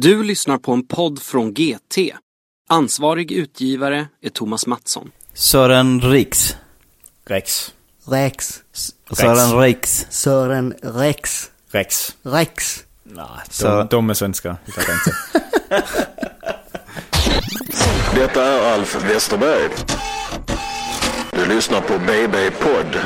Du lyssnar på en podd från GT. Ansvarig utgivare är Thomas Mattsson. Sören Riks. Rex. Rex. Sören Riks. Sören Rex. Rex. Rex. Nej, de, de är svenska. Detta är Alf Westerberg. Du lyssnar på BB Podd.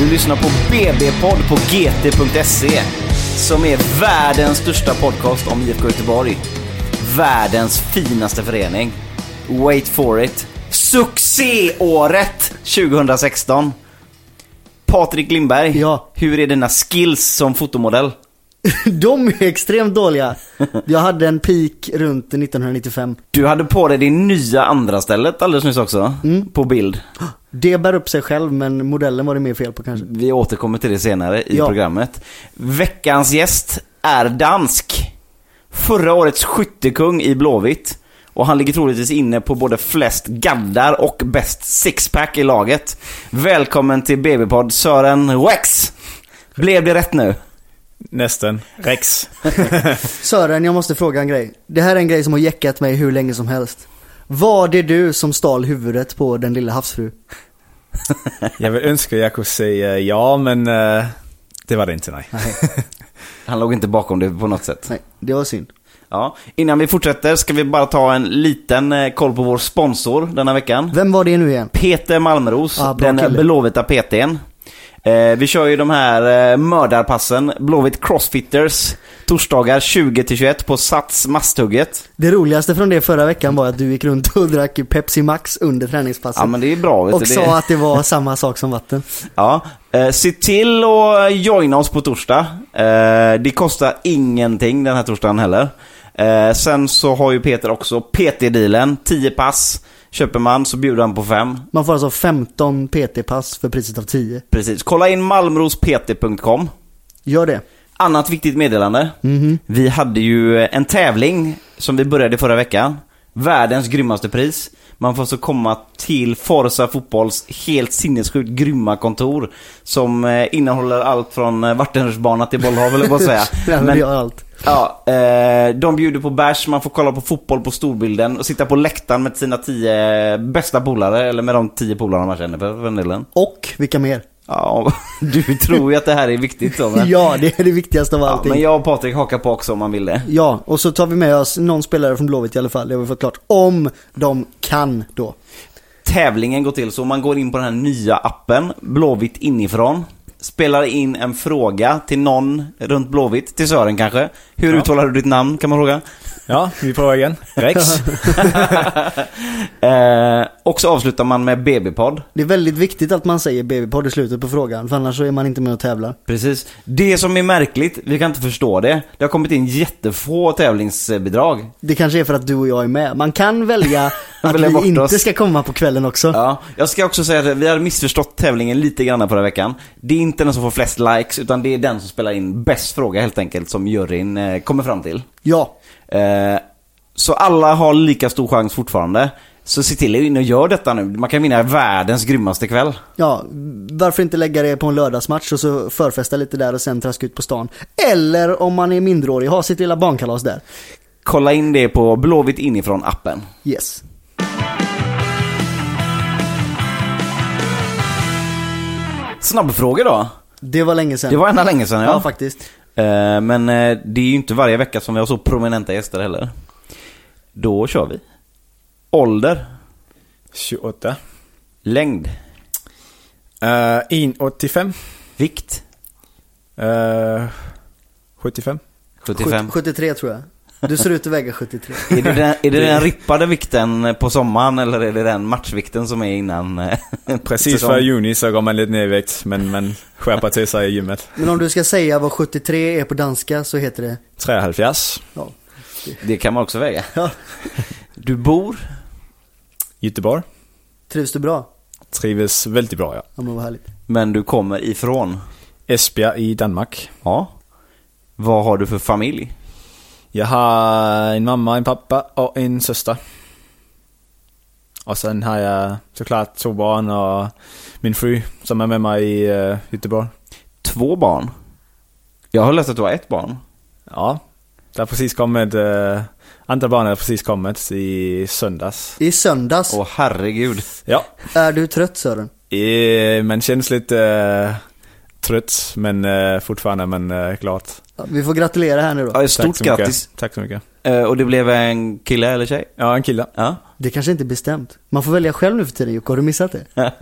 Du lyssnar på BB-podd på GT.se som är världens största podcast om IFK Göteborg. Världens finaste förening. Wait for it. Succéåret 2016. Patrik Lindberg, Ja. hur är dina skills som fotomodell? De är extremt dåliga. Jag hade en peak runt 1995. Du hade på dig din nya andra stället alldeles nyss också, på bild. Det bär upp sig själv men modellen var det mer fel på kanske. Vi återkommer till det senare i Ja. programmet. Veckans gäst är dansk. Förra årets skyttekung i Blåvitt. Och han ligger troligtvis inne på både flest gaddar och bäst sixpack i laget. Välkommen till BB-podd Sören Wex. Blev det rätt nu? Nästan. Rex. Sören, jag måste fråga en grej. Det här är en grej som har jäckat mig hur länge som helst. Var det du som stal huvudet på den lilla havsfru? Jag vill önska jag kunde säga ja, men eh, det var det inte, nej. Han låg inte bakom det på något sätt. Nej, det var synd. Ja. Innan vi fortsätter ska vi bara ta en liten eh, koll på vår sponsor denna veckan. Vem var det nu igen? Peter Malmros, Ah, den kille. Blåvita PTn. Eh, vi kör ju de här eh, mördarpassen, Blåvitt Crossfitters, torsdagar 20-21 på Sats Masthugget. Det roligaste från det förra veckan var att du gick runt och drack Pepsi Max under träningspasset. Ja men det är bra vet och du. sa Det, att det var samma sak som vatten. ja. eh, se till att joina oss på torsdag. Eh, det kostar ingenting den här torsdagen heller. Eh, sen så har ju Peter också PT-dealen, 10 pass. Köper man så bjuder han på 5. Man får alltså 15 PT-pass för priset av 10. Precis. Kolla in malmrospt.com. Gör det. Annat viktigt meddelande. Vi hade ju en tävling som vi började förra veckan. Världens grymmaste pris. Man får så komma till Forza Fotbolls helt sinnessjukt grymma kontor. Som eh, innehåller allt från eh, vattenrutschbana till bollhav eller vad säga. Ja, men gör allt. ja, eh, de bjuder på bärs, man får kolla på fotboll på storbilden och sitta på läktaren med sina tio bästa polare. Eller med de tio polarna man känner för, för den delen. Och vilka mer? Ja, du tror ju att det här är viktigt då men... Ja, det är det viktigaste av Ja, allting. men jag och Patrik hakar på också om man vill det. Ja, och så tar vi med oss någon spelare från Blåvitt i alla fall. Det har vi fått klart. Om de kan då. Tävlingen går till så man går in på den här nya appen, Blåvitt inifrån. Spelar in en fråga till någon runt Blåvitt, till Sören kanske. Hur Ja. uttalar du ditt namn kan man fråga. Ja, vi provar igen. Rex. eh, och så avslutar man med BB-podd. Det är väldigt viktigt att man säger BB-podd i slutet på frågan. För annars så är man inte med och tävlar. Precis. Det som är märkligt, vi kan inte förstå det. Det har kommit in jättefå tävlingsbidrag. Det kanske är för att du och jag är med. Man kan välja att vi inte oss. ska komma på kvällen också. Ja, jag ska också säga att vi har missförstått tävlingen lite grann förra veckan. Det är inte den som får flest likes, utan det är den som spelar in bäst fråga helt enkelt, som juryn eh, kommer fram till. Ja. Eh, så alla har lika stor chans fortfarande. Så se till att in och gör detta nu. Man kan vinna världens grymmaste kväll. Ja, varför inte lägga det på en lördagsmatch och så förfesta lite där och sen traska ut på stan. Eller om man är mindreårig, ha sitt lilla barnkalas där. Kolla in det på Blåvitt inifrån appen. Yes. Snabbfrågor då. Det var länge sedan. Det var ända länge sedan Ja, ja. faktiskt. Eh, men eh, det är ju inte varje vecka som vi har så prominenta gäster heller. Då kör vi. Ålder. 28. Längd. Uh, 1,85. Vikt. Uh, 75. 75. 73 tror jag. Du ser ut att väga 73. Är det, den, är det den rippade vikten på sommaren eller är det den matchvikten som är innan? eh, Precis före juni så går man lite ner i vikt, men man skärper till sig i gymmet. Men om du ska säga vad 73 är på danska så heter det... 73. Ja. Det kan man också väga. Ja. Du bor? Göteborg. Trivs du bra? Trivs väldigt bra, ja. Ja men vad härligt. Men du kommer ifrån? Esbjerg i Danmark. Ja. Vad har du för familj? Jag har en mamma, en pappa och en syster. Och sen har jag såklart två barn och min fru som är med mig i uh, Göteborg. Två barn? Jag har läst att du har ett barn. Ja, det har precis kommit, uh, andra barnet har precis kommit i söndags. I söndags. Åh herregud. Ja, Är du trött Sören? eh, man känns lite uh, trött men uh, fortfarande men glad. Ja, Vi får gratulera här nu då. Ja, Stort Tack grattis. Tack så mycket. Eh, Och det blev en kille eller tjej? Ja, en kille. Ja. Det kanske inte är bestämt. Man får välja själv nu för tiden Jocke, har du missat det?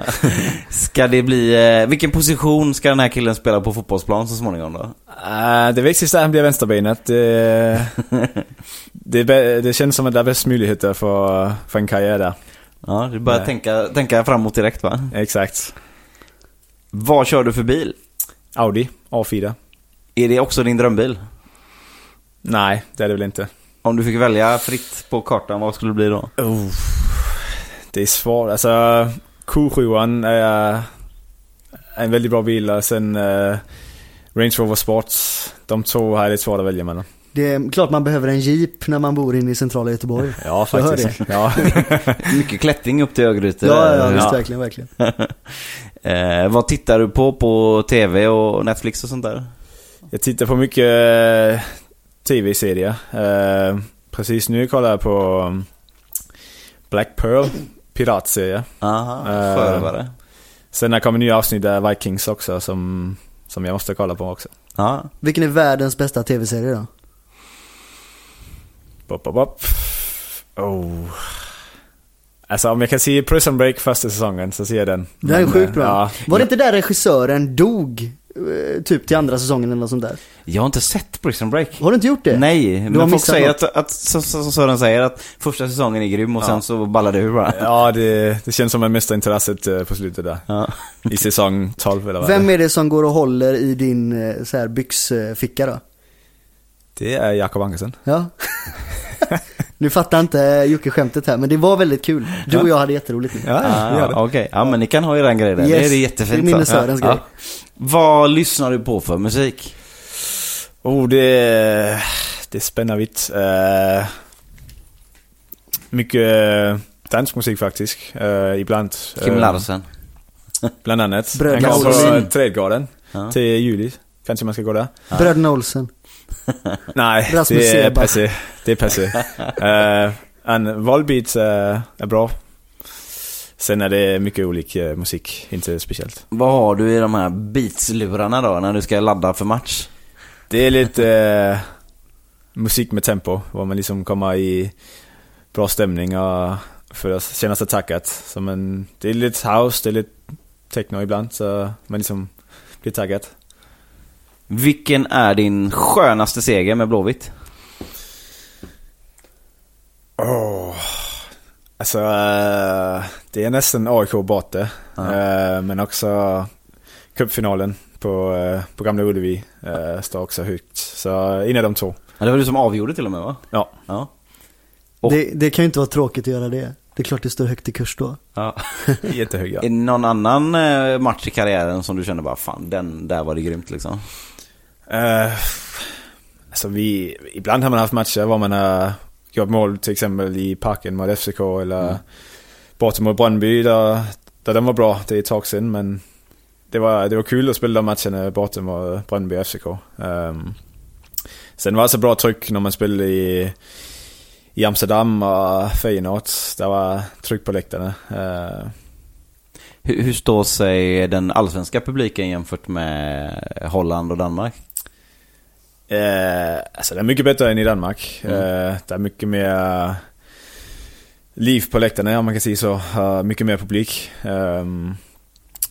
Ska det bli, eh, vilken position ska den här killen spela på fotbollsplan så småningom då? Uh, det viktigaste är att han blir vänsterbenet. Det, det, det känns som att det är bäst möjligheter för, för en karriär där. Ja, du börjar tänka, tänka framåt direkt va? Exakt. Vad kör du för bil? Audi A4. Är det också din drömbil? Nej, det är det väl inte. Om du fick välja fritt på kartan, vad skulle det bli då? Det är svårt. Alltså, Q7 är en väldigt bra bil och sen eh, Range Rover Sports. De två jag lite svårt att välja mellan. Det är klart man behöver en jeep när man bor inne i centrala Göteborg. Ja, faktiskt. Ja. Mycket klättring upp till Örgryte. Ja, ja, visst Ja. verkligen, verkligen. Eh, vad tittar du på på tv och Netflix och sånt där? Jag tittar på mycket eh, tv-serier. Eh, precis nu kollar jag på um, Black Pearl, piratserie. Aha, Eh, förövare. Sen har kommit nya avsnitt av Vikings också som, som jag måste kolla på också. Ja. Vilken är världens bästa tv-serie då? Bop, bop, bop. Oh. Alltså om jag kan se Prison Break första säsongen så ser jag den. Den är Men, sjukt bra. Ja, Var det inte där regissören dog? eh, Typ till andra säsongen eller något sånt där. Jag har inte sett Prison Break. Har du inte gjort det? Nej, har men folk säger något. att, att som, som Sören säger, att första säsongen är grym och Ja. sen så ballar det ur bara. ja det, det känns som man missar intresset eh, på slutet där. Ja. I säsong 12 eller vad Vem det är det som går och håller i din eh, så här byxficka då? Det är Jakob Ankersen. Ja. nu fattar inte Jocke skämtet här, men det var väldigt kul. Du och jag hade jätteroligt nu. Ja, Ah. Okej, ja men ni kan ha er den grejen där. Det Yes, är det jättefint. det är min så. och Sörens grej. Vad lyssnar du på för musik? Oh, det, det är spännande vitt. Eh, mycket eh, dansmusik faktiskt. Uh, ibland. Kim Larsen. Bland annat. Bröderna Han kommer Olsen. på Trädgården Ja. till juli. Kanske man ska gå där. Bröderna Olsen. Nej, det är passé. Det är passé. uh, en Volbeat är, är bra. Sen är det mycket olika musik, inte speciellt. Vad har du i de här beatslurarna då, när du ska ladda för match? Det är lite eh, musik med tempo, var man liksom kommer i bra stämning och för att känna sig taggad. Som en, det är lite house, det är lite techno ibland, så man liksom blir taggad. Vilken är din skönaste seger med Blåvitt? Oh. Alltså, eh, det är nästan AIK borta. Eh, men också cupfinalen på, uh, på Gamla Ullevi uh, står också högt. Så en av de två. Ja, det var du som avgjorde till och med va? Ja. Ja. Och- Det, det kan ju inte vara tråkigt att göra det. Det är klart det står högt i kurs då. ja. Jättehöga. Är det någon annan eh, match i karriären som du känner bara fan, den där var det grymt liksom? Uh, alltså vi, ibland har man haft matcher var man har gjort mål till exempel i parken mot FCK eller Mm. borta mot Brönnby där, där den var bra, det är ett tag sedan men det var, det var kul att spela de matcherna borta mot Brönnby och FCK. Um, sen var det så bra tryck när man spelade i, i Amsterdam och Feyenoord. Det var tryck på läktarna. Uh, Hur, hur står sig den allsvenska publiken jämfört med Holland och Danmark? Eh, alltså det är mycket bättre än i Danmark. Mm. Eh, det är mycket mer liv på läktarna om man kan säga så. Uh, mycket mer publik. Um,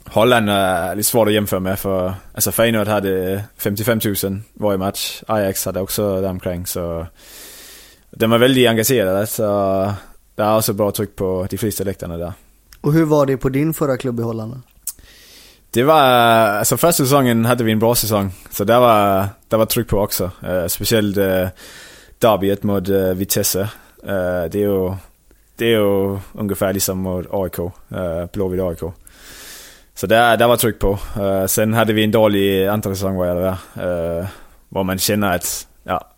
Holland är lite svårt att jämföra med för alltså Feyenoord hade 55 000 varje match. Ajax hade också däromkring så de var väldigt engagerade så det är också bra tryck på de flesta läktarna där. Och hur var det på din förra klubb i Holland? Det var, alltså första säsongen hade vi en bra säsong. Så där var, där var tryck på också. Uh, speciellt uh, derbyet mot uh, Vitesse. Det är ju, det är ju ungefär liksom mot AIK, uh, Blåvitt AIK. Så där, där var tryck på. Sen hade vi en dålig andra säsong var det där. Var man känner att, ja,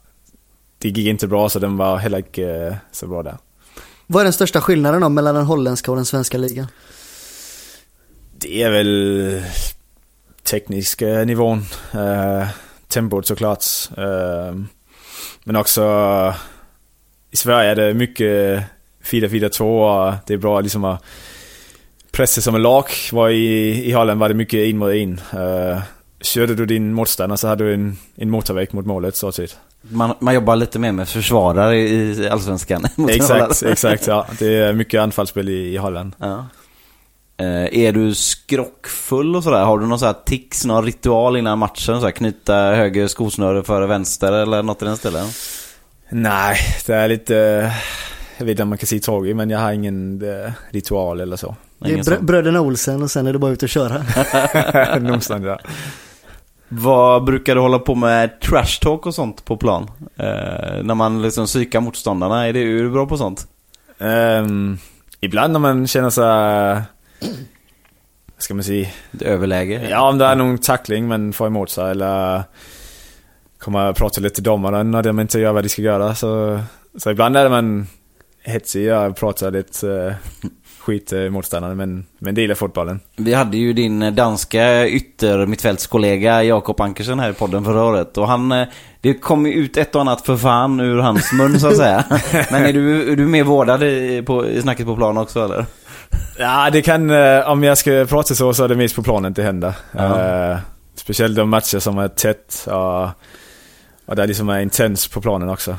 det gick inte bra så den var heller inte så bra där. Vad är den största skillnaden då mellan den holländska och den svenska ligan? Det är väl tekniska nivån. Tempot såklart. Uh, men också i Sverige är det mycket 4-4-2 och det är bra liksom att pressa som en lag. Var i, I Holland var det mycket in mot in. Uh, körde du din motståndare så hade du en, en motorväg mot målet så tid. Man, man jobbar lite mer med försvarare i Allsvenskan. exakt, exakt. Ja. Det är mycket anfallsspel i, i Holland. Ja. Eh, är du skrockfull och sådär? Har du någon sån här tics, någon ritual innan matchen? Så här, knyta höger skosnöre före vänster eller något i den stilen? Nej, det är lite... Jag vet inte om man kan säga tråkigt men jag har ingen eh, ritual eller så. Det är br- bröderna Olsen och sen är det bara ut och köra. Någonstans ja. Vad brukar du hålla på med trash talk och sånt på plan? Eh, när man liksom psykar motståndarna, är, det, är du bra på sånt? Um, ibland när man känner sig... Vad ska man säga? Ett överläge? Ja, om det är någon tackling man får emot sig eller kommer prata lite till domaren när de inte gör vad de ska göra. Så, så ibland är det man hetsig och pratar lite uh, skit motståndaren men, men det gillar fotbollen. Vi hade ju din danska yttermittfältskollega Jakob Ankersen här i podden förra året och han, eh, det kom ju ut ett och annat för fan ur hans mun så att säga. men är du, är du mer vårdad i, på, i snacket på plan också eller? Ja, det kan, eh, om jag ska prata så, så är det mest på planen det händer. Ja. Uh, speciellt de matcher som är tätt och, och där liksom är intens på planen också.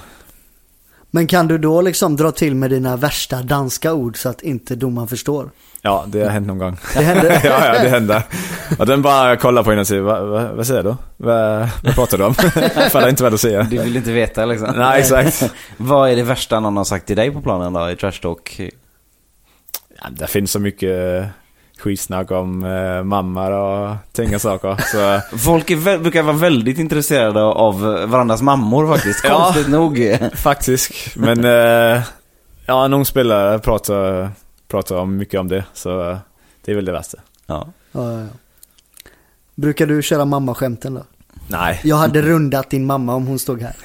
Men kan du då liksom dra till med dina värsta danska ord så att inte domaren förstår? Ja, det har hänt någon gång. Det händer? ja, ja, det händer. Och den bara kollar på en och säger, vad, vad, vad säger du? Vad, vad pratar du om? Fattar inte vad du säger. Du vill inte veta liksom? Nej, exakt. vad är det värsta någon har sagt till dig på planen då, i trash talk? Ja, det finns så mycket skitsnack om eh, mammor och och saker. Så... Folk är, brukar vara väldigt intresserade av varandras mammor faktiskt, konstigt ja, nog. faktiskt, men eh, ja, någon spelare pratar, pratar om mycket om det, så det är väl det värsta. Ja. Ja, ja, ja. Brukar du köra mammaskämten då? Nej. Jag hade rundat din mamma om hon stod här.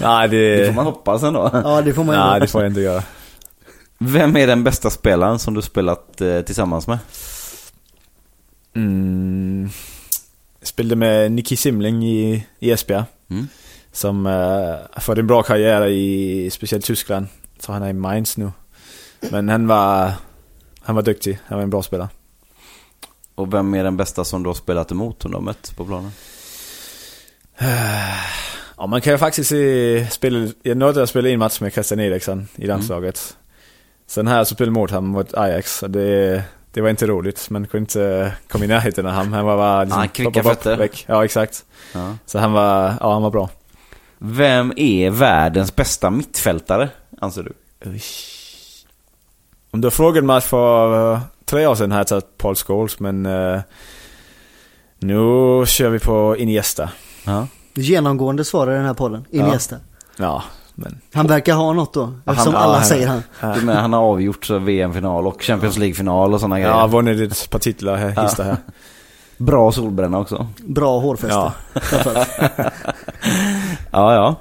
Nej, det... det får man hoppas ändå. Ja, det får man Nej, det får jag inte göra. Vem är den bästa spelaren som du spelat eh, tillsammans med? Mm. Jag spelade med Nicky Simling i, i Esbjerg. Mm. Som uh, fått en bra karriär i speciellt Tyskland. Så han är i Mainz nu. Men han var, han var duktig. Han var en bra spelare. Och vem är den bästa som du har spelat emot och mött på planen? ja, man kan ju faktiskt se, spela, jag nådde att spela in match med Christian Eriksson i landslaget. Sen här så spelade mot honom mot Ajax det, det var inte roligt. Man kunde inte komma i närheten av honom. Han var bara liksom, ah, kvicka fötter. Väck. Ja, exakt. Ja. Så han var, ja, han var bra. Vem är världens bästa mittfältare, anser du? Om du har frågat mig för uh, tre år sedan har jag tagit Paul Scholes, men uh, nu kör vi på Iniesta. Ja. Genomgående svar i den här podden, Iniesta. Ja, ja men... Han verkar ha något då, eftersom han, alla ja, säger han. Du menar, han har avgjort VM-final och Champions League-final och sådana ja, grejer. Ja, vunnit ett par titlar här, ja. här. Bra solbränna också. Bra hårfäste. Ja, ja. ja.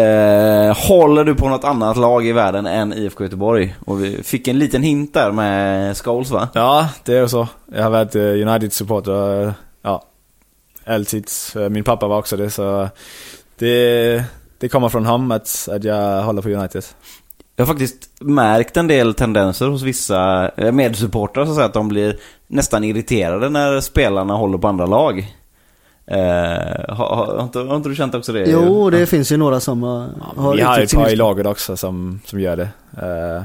Eh, håller du på något annat lag i världen än IFK Göteborg? Och vi fick en liten hint där med Scholes va? Ja, det är så. Jag har varit eh, United-supporter, ja, alltid. Eh, min pappa var också det, så det det kommer från honom att, jag håller på United. Jag har faktiskt märkt en del tendenser hos vissa eh, medsupportrar så att, säga, att de blir nästan irriterade när spelarna håller på andra lag. Eh, har, har, inte, har, inte, du känt också det? Jo, det ja. finns ju några som har, ja, har Vi har ett par i laget också som, som gör det. Uh,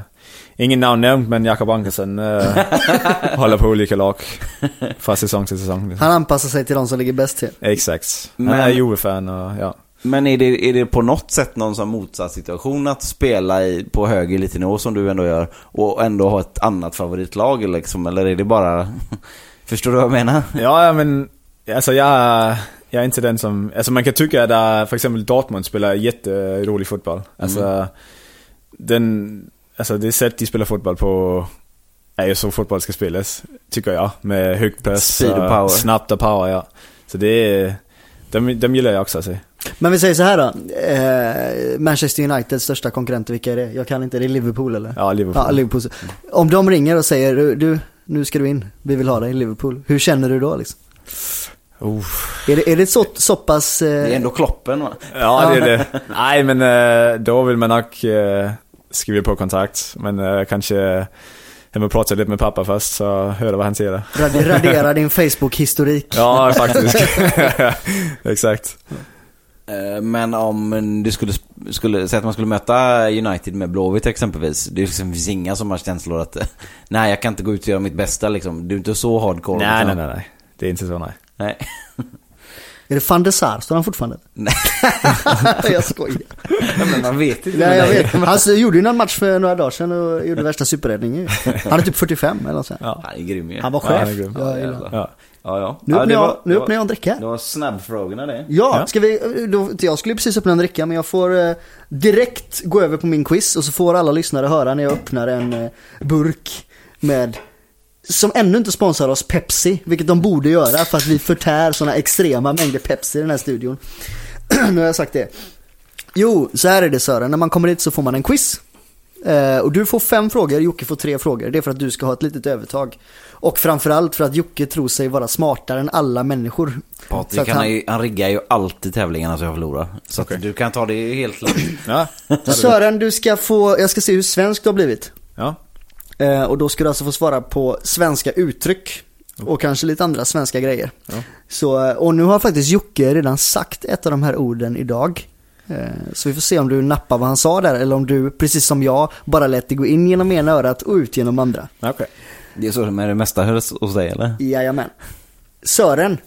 ingen namn nämnt, men Jakob Ankersen uh, håller på olika lag från säsong till säsong. Han anpassar sig till de som ligger bäst till. Exakt. Han men... är Juve-fan och ja. Men är det, är det på något sätt någon sån motsatt situation att spela i, på hög elitnivå som du ändå gör och ändå ha ett annat favoritlag liksom? Eller är det bara... Förstår du vad jag menar? Ja, men alltså jag, jag är inte den som... Alltså man kan tycka att för exempel Dortmund spelar jätterolig fotboll. Alltså, mm. den, alltså det sätt de spelar fotboll på är ju så fotboll ska spelas, tycker jag. Med hög press, Speed och power. snabbt och power, ja. Så det är, de, de gillar jag också att se. Men vi säger så här då. Eh, Manchester Uniteds största konkurrenter, vilka är det? Jag kan inte, är det Liverpool eller? Ja, Liverpool. Ja, Liverpool. Om de ringer och säger du, du, nu ska du in, vi vill ha dig i Liverpool. Hur känner du då liksom? Uh. Är det, är det så, så pass... Eh, Det är ändå Kloppen va? Ja, det är det. Nej, men eh, då vill man nog eh, skriva på kontrakt. Men eh, kanske hem och prata lite med pappa först, så höra vad han säger. rad- radera din Facebook-historik. Ja, faktiskt. Exakt. Eh, Men om du skulle, skulle säga att man skulle möta United med Blåvitt exempelvis. Det liksom, finns inga som har känslor att nej jag kan inte gå ut och göra mitt bästa liksom. Du är inte så hardcore. Nej, nej, liksom. nej, nej. Det är inte så, nej. nej. Är det van der Sar? Står han fortfarande? Nej. jag skojar. men man vet inte. Nej, jag vet. Han gjorde ju någon match för några dagar sedan och gjorde värsta superräddningen. Han är typ 45 eller sånt. Ja. Han är grym ju. Han var Ja, han är chef. grym. Ja, Ja. Ja. Ja, ja. Nu ja, öppnar det jag, nu jag en dricka. Det var snabbfrågorna det. Ja, ska vi, då, jag skulle precis öppna en dricka men jag får eh, direkt gå över på min quiz och så får alla lyssnare höra när jag öppnar en eh, burk med som ännu inte sponsrar oss Pepsi, vilket de borde göra för att vi förtär sådana extrema mängder Pepsi i den här studion. nu har jag sagt det. Jo, så här är det Sören, när man kommer hit så får man en quiz. Eh, och du får fem frågor, Jocke får tre frågor. Det är för att du ska ha ett litet övertag. Och framförallt för att Jocke tror sig vara smartare än alla människor. Så Patrik att han, han- han... Riggar ju alltid tävlingarna så jag förlorar. Så att du kan ta det helt lugnt. Ja. Sören, du ska få, jag ska se hur svensk du har blivit. ja. Eh, och då ska du alltså få svara på svenska uttryck. Och kanske lite andra svenska grejer. Ja. Så, eh, och nu har faktiskt Jocke redan sagt ett av de här orden idag. Eh, så vi får se om du nappar vad han sa där eller om du, precis som jag, bara lät det gå in genom ena örat och ut genom andra. Okej. Det är så med det mesta hos hos dig eller? Jajamän. Sören,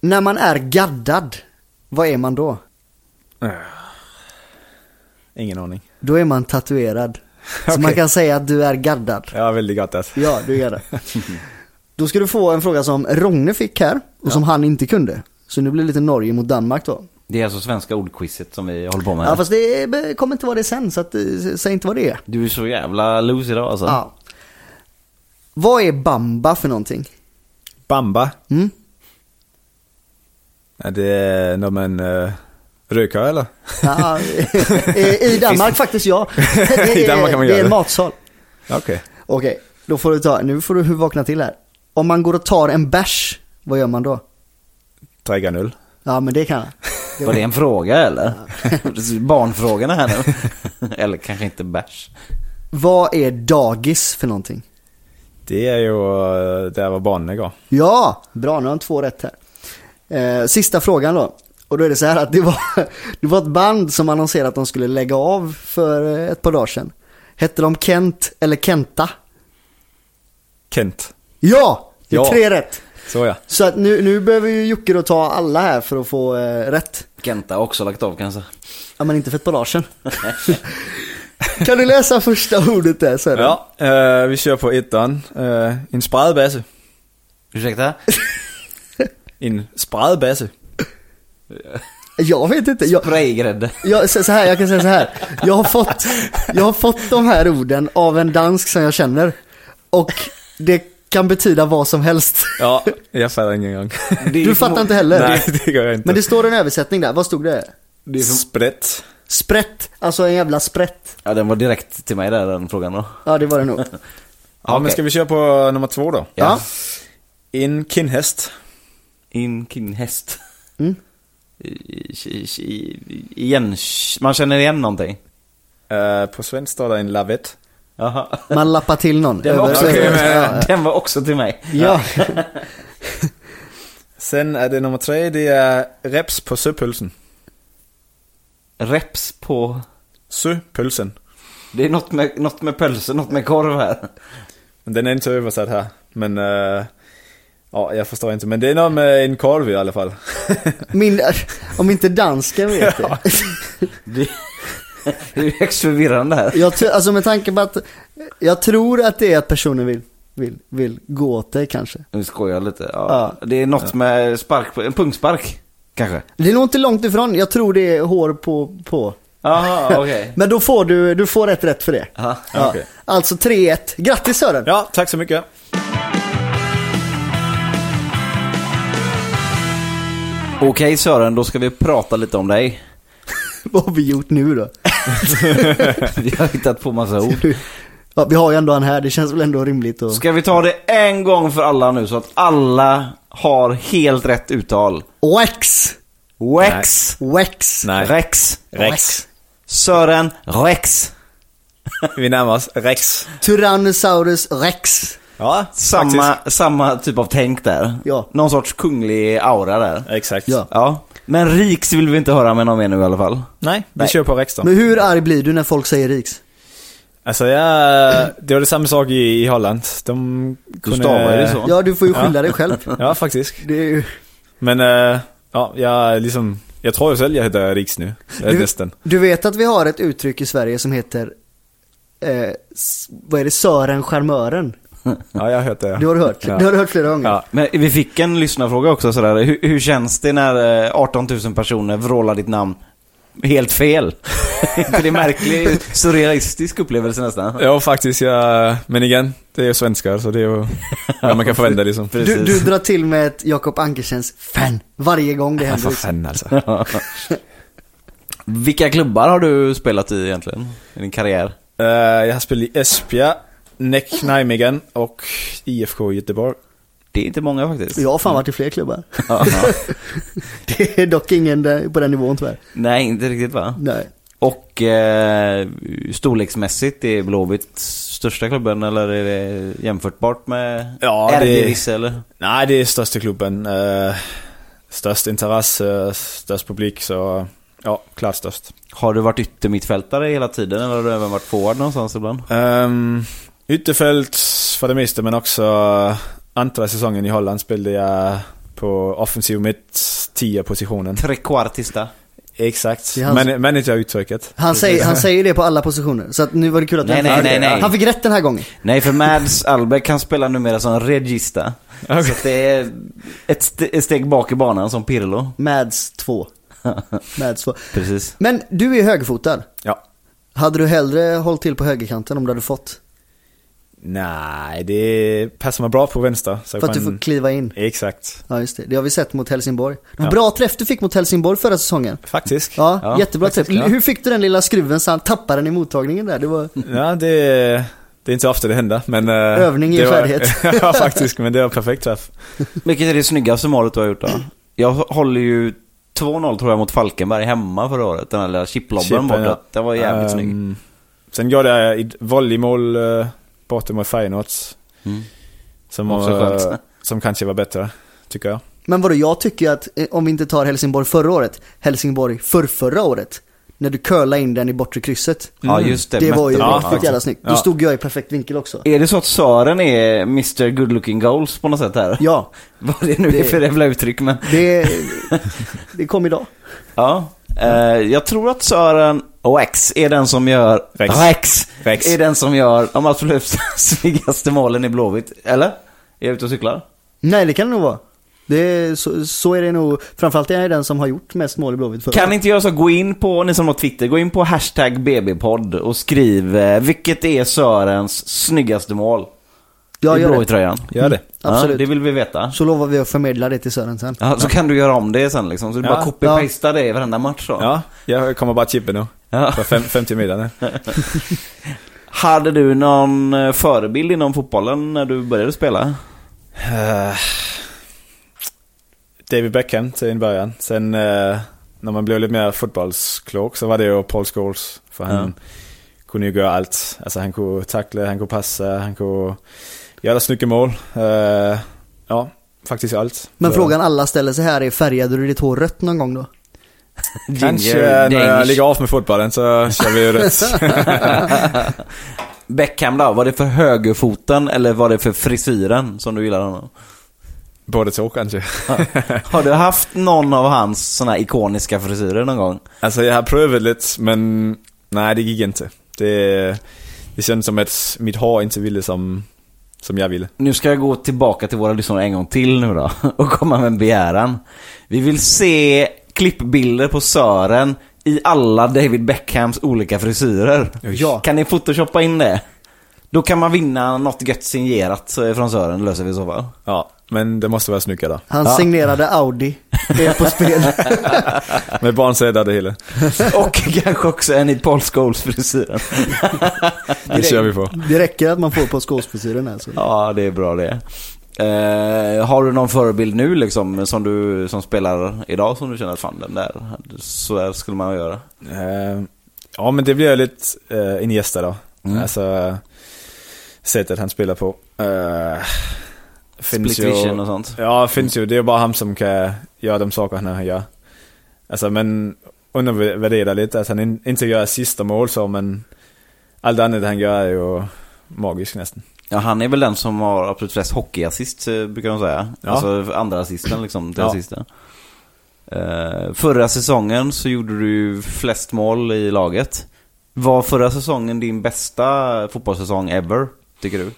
när man är gaddad, vad är man då? Ingen aning. Då är man tatuerad. Så Okej. man kan säga att du är gaddad. Ja, väldigt gott alltså. Ja, du är det. Då ska du få en fråga som Rogne fick här och som han inte kunde. Så nu blir det lite Norge mot Danmark då. Det är alltså svenska ordquizet som vi håller på med. Ja, fast det är- kommer inte vara det sen, så att, eh, säg inte vad det är. Du är så jävla loose idag alltså. Ja. Vad är bamba för någonting? Bamba. Mm? Är det när man uh, röker eller? Ja, I Danmark faktiskt ja. Det är, I Danmark kan man det göra är en det. matsal. Okej. Okej, då får du ta, nu får du vakna till här. Om man går och tar en bärs, vad gör man då? Dricka en öl. Ja men det kan jag. Var det en fråga eller? Barnfrågorna här nu. eller kanske inte bärs. Vad är dagis för någonting? Det är ju uh, där var barnen går. Ja, bra nu har han två rätt här. Eh, sista frågan då. Och då är det så här att det var, det var ett band som annonserade att de skulle lägga av för eh, ett par dagar sedan. Hette de Kent eller Kenta? Kent. Ja! Det är Ja. tre rätt. Så ja. Så att nu, nu behöver ju Jocke då ta alla här för att få eh, rätt. Kenta har också lagt av kanske. Ja men inte för ett par dagar sedan. kan du läsa första ordet där Sören? Ja, uh, vi kör på ettan. Uh, en spredbasse. Ursäkta? En spredbasse. Jag vet inte. Jag, Spraygrädde. jag, så så här, jag kan säga så här. Jag har, fått, jag har fått de här orden av en dansk som jag känner. Och det kan betyda vad som helst. Ja, jag fattar ingen gång. Du fattar inte heller? Nej, det gör jag inte. Men det står en översättning där. Vad stod det? Det är som... Sprätt. Sprätt. Alltså en jävla sprätt. Ja den var direkt till mig där den frågan då. Ja det var det nog. Ja, men Okej. ska vi köra på nummer två då? Ja. En kinnhäst. In kin häst. Mm. Igen, man känner igen någonting. Uh, på svenska står det en lavett. Jaha. Man lappar till någon. Den var, också, men- ja, den var också till mig. ja. Sen är det nummer tre, det är reps på söpölsen. Reps på... Söpölsen. Det är något med, något med pölse, något med korv här. Men Den är inte översatt här. Men, uh, ja jag förstår inte. Men det är något med en korv i alla fall. Min, om inte dansken vet det. Det, det är högst förvirrande här. Jag, alltså med tanke på att jag tror att det är att personen vill, vill, vill gå åt dig kanske. Nu skojar jag lite. Ja. Ja. Det är något med spark, en pungspark. Kanske. Det är nog inte långt ifrån. Jag tror det är hår på, på Jaha, okej. Men då får du, du får ett rätt för det. Ja. okej. Alltså 3-1. Grattis Sören! Ja, tack så mycket. Okej Sören, då ska vi prata lite om dig. Vad har vi gjort nu då? Vi har hittat på massa ord. Ja, vi har ju ändå han här, det känns väl ändå rimligt att... Ska vi ta det en gång för alla nu så att alla har helt rätt uttal? Wex! Wex. Wex! Nej. Rex. Rex. Sören Rex. Vi närmar oss. Rex. Tyrannosaurus rex. Ja, Samma, faktiskt. samma typ av tänk där. Ja. Någon sorts kunglig aura där. Exakt. Ja. Ja. Men Riks vill vi inte höra med någon mer nu i alla fall. Nej, vi Nej. kör på Rex då. Men hur arg blir du när folk säger riks? Alltså jag, det var det samma sak i, i Holland. De Du stavar ju det så. Ja, du får ju skylla dig själv. Ja, faktiskt. Det är ju... Men eh, ja, jag liksom, jag tror själv jag heter Riks nu. Du- nästan. Du vet att vi har ett uttryck i Sverige som heter, eh, vad är det, Sören Charmören? Ja, jag har hört det. Du har hört, Ja. det har du hört flera gånger. Ja. Men vi fick en lyssnarfråga också sådär. Hur, hur känns det när eh, 18 000 personer vrålar ditt namn helt fel? Är det märklig, surrealistisk upplevelse nästan? Ja, faktiskt. Jag, men igen, det är svenskar så det är ju vad man kan förvänta liksom. Precis. Du, du drar till med ett Jakob Ankersens fan varje gång det Ja, händer. för liksom. fan alltså. Vilka klubbar har du spelat i egentligen? I din karriär? Eh, jag har spelat i Esbjerg, NEC Nijmegen och IFK Göteborg. Det är inte många faktiskt. Jag har fan varit i fler klubbar. Ja. Det är dock ingen där, på den nivån tyvärr. Nej, inte riktigt va? Nej. Och eh, storleksmässigt, är Blåvitt största klubben eller är det jämförbart med Ja, RG det- Visse eller? Nej, det är största klubben. Uh, störst intresse, störst publik, så ja, klart störst. Har du varit yttermittfältare hela tiden eller har du även varit forward någonstans ibland? Um, ytterfält för det mesta, men också andra säsongen i Holland spelade jag på offensiv mitt 10 positionen. Trekvartista. Exakt. Det är hans- Men, manager-uttrycket. Han säger, han säger det på alla positioner. Så att nu var det kul att Nej, han- nej, nej, nej. Han fick rätt den här gången. Nej, för Mads Albeck kan spela numera som regista. Så att det är ett, st- ett steg bak i banan som Pirlo. Mads 2. Mads 2. Precis. Men du är högerfotad. Ja. Hade du hellre hållit till på högerkanten om du hade fått? Nej, det passar mig bra på vänster. Så För att du kan- får kliva in. Exakt. Ja just det, det har vi sett mot Helsingborg. Det Ja. Bra träff du fick mot Helsingborg förra säsongen. Faktiskt. Ja, Ja, jättebra träff. faktiskt, ja. Hur fick du den lilla skruven så han tappade den i mottagningen där? Det var... Ja, det, det är inte ofta det händer, men... eh, Övning ger det var- färdighet. ja, faktiskt, men det var perfekt träff. Vilket är det snyggaste målet du har gjort då? Jag håller ju 2-0 tror jag mot Falkenberg hemma förra året. Den här lilla chiplobben Chippen, borta. ja. Den var jävligt snygg. Ehm, Sen gjorde jag ett volleymål uh, borta mot Feyenoord. Mm. Som, skönt. som kanske var bättre, tycker jag. Men vadå, jag tycker att eh, om vi inte tar Helsingborg förra året, Helsingborg för förra året. När du curlade in den i bortre krysset. Ja, just det. Det var ju Ja, riktigt faktiskt. jävla snyggt. Då Ja. stod jag i perfekt vinkel också. Är det så att Sören är Mr Good Looking Goals på något sätt här? Ja, Vad det nu är Det- för jävla uttryck men... det, det kom idag. Ja. Eh, jag tror att Sören Rex är den som gör... Rex. Rex. Rex. Är den som gör de absolut snyggaste målen i Blåvitt. Eller? Är jag ute och cyklar? Nej, det kan det nog vara. Det är, så, så är det nog. Framförallt är jag den som har gjort mest mål i Blåvitt förra Kan inte göra så, gå in på, ni som har Twitter, gå in på hashtag BB-podd och skriv eh, vilket är Sörens snyggaste mål Ja, i. Blåvitt-tröjan. Gör det. Absolut. Ja, det vill vi veta. Så lovar vi att förmedla det till Sören sen. Ja, så kan du göra om det sen liksom. Så du Ja. bara copy-pastar det i varenda match då. Ja, jag kommer bara chippa nu. Ja. För fem, 50 meter nu. Hade du någon eh, förebild inom fotbollen när du började spela? Eh, David Beckham till en början. Sen eh, när man blev lite mer fotbollsklok så var det ju Paul Scholes. För han kunde ju göra allt. Alltså han kunde tackla, han kunde passa, han kunde göra snygga mål. Eh, ja, faktiskt allt. Men Så- frågan alla ställer sig här är, färgade du ditt hår rött någon gång då? Kanske när jag ligger av med fotbollen så kör vi ju rätt. Beckham då, var det för högerfoten eller var det för frisyren som du gillade honom? Båda två kanske. Har du haft någon av hans såna här ikoniska frisyrer någon gång? Alltså jag har prövat lite men nej det gick inte. Det, det känns som att mitt hår inte ville som, som jag ville. Nu ska jag gå tillbaka till våra lyssnare en gång till nu då och komma med en begäran. Vi vill se klippbilder på Sören i alla David Beckhams olika frisyrer. Ja. Kan ni photoshoppa in det? Då kan man vinna något gött signerat från Sören, löser vi i så fall. Ja, men det måste vara snygga då. Han Ja. signerade Audi. Är på spel. Med barnsäda det hela. Och kanske också en i Paul Scholes frisyren. Det kör vi på. Det räcker att man får på skålsfrisyren här. Så. Ja, det är bra det. Eh, har du någon förebild nu liksom som du som spelar idag som du känner att fan den där, så där skulle man göra? Eh, ja, men det blir lite uh, Iniesta då. Mm. Alltså, sättet han spelar på. Uh, Split vision och sånt. Ja, finns ju. Det är bara han som kan göra de sakerna han gör. Alltså, men undervärderar lite att han in, inte gör sista mål så, men allt annat han gör är ju magiskt nästan. Ja, han är väl den som har absolut flest hockeyassist eh, brukar de säga. Ja. Alltså andra assisten liksom till Ja. assisten. Eh, förra säsongen så gjorde du flest mål i laget. Var förra säsongen din bästa fotbollssäsong ever, tycker du?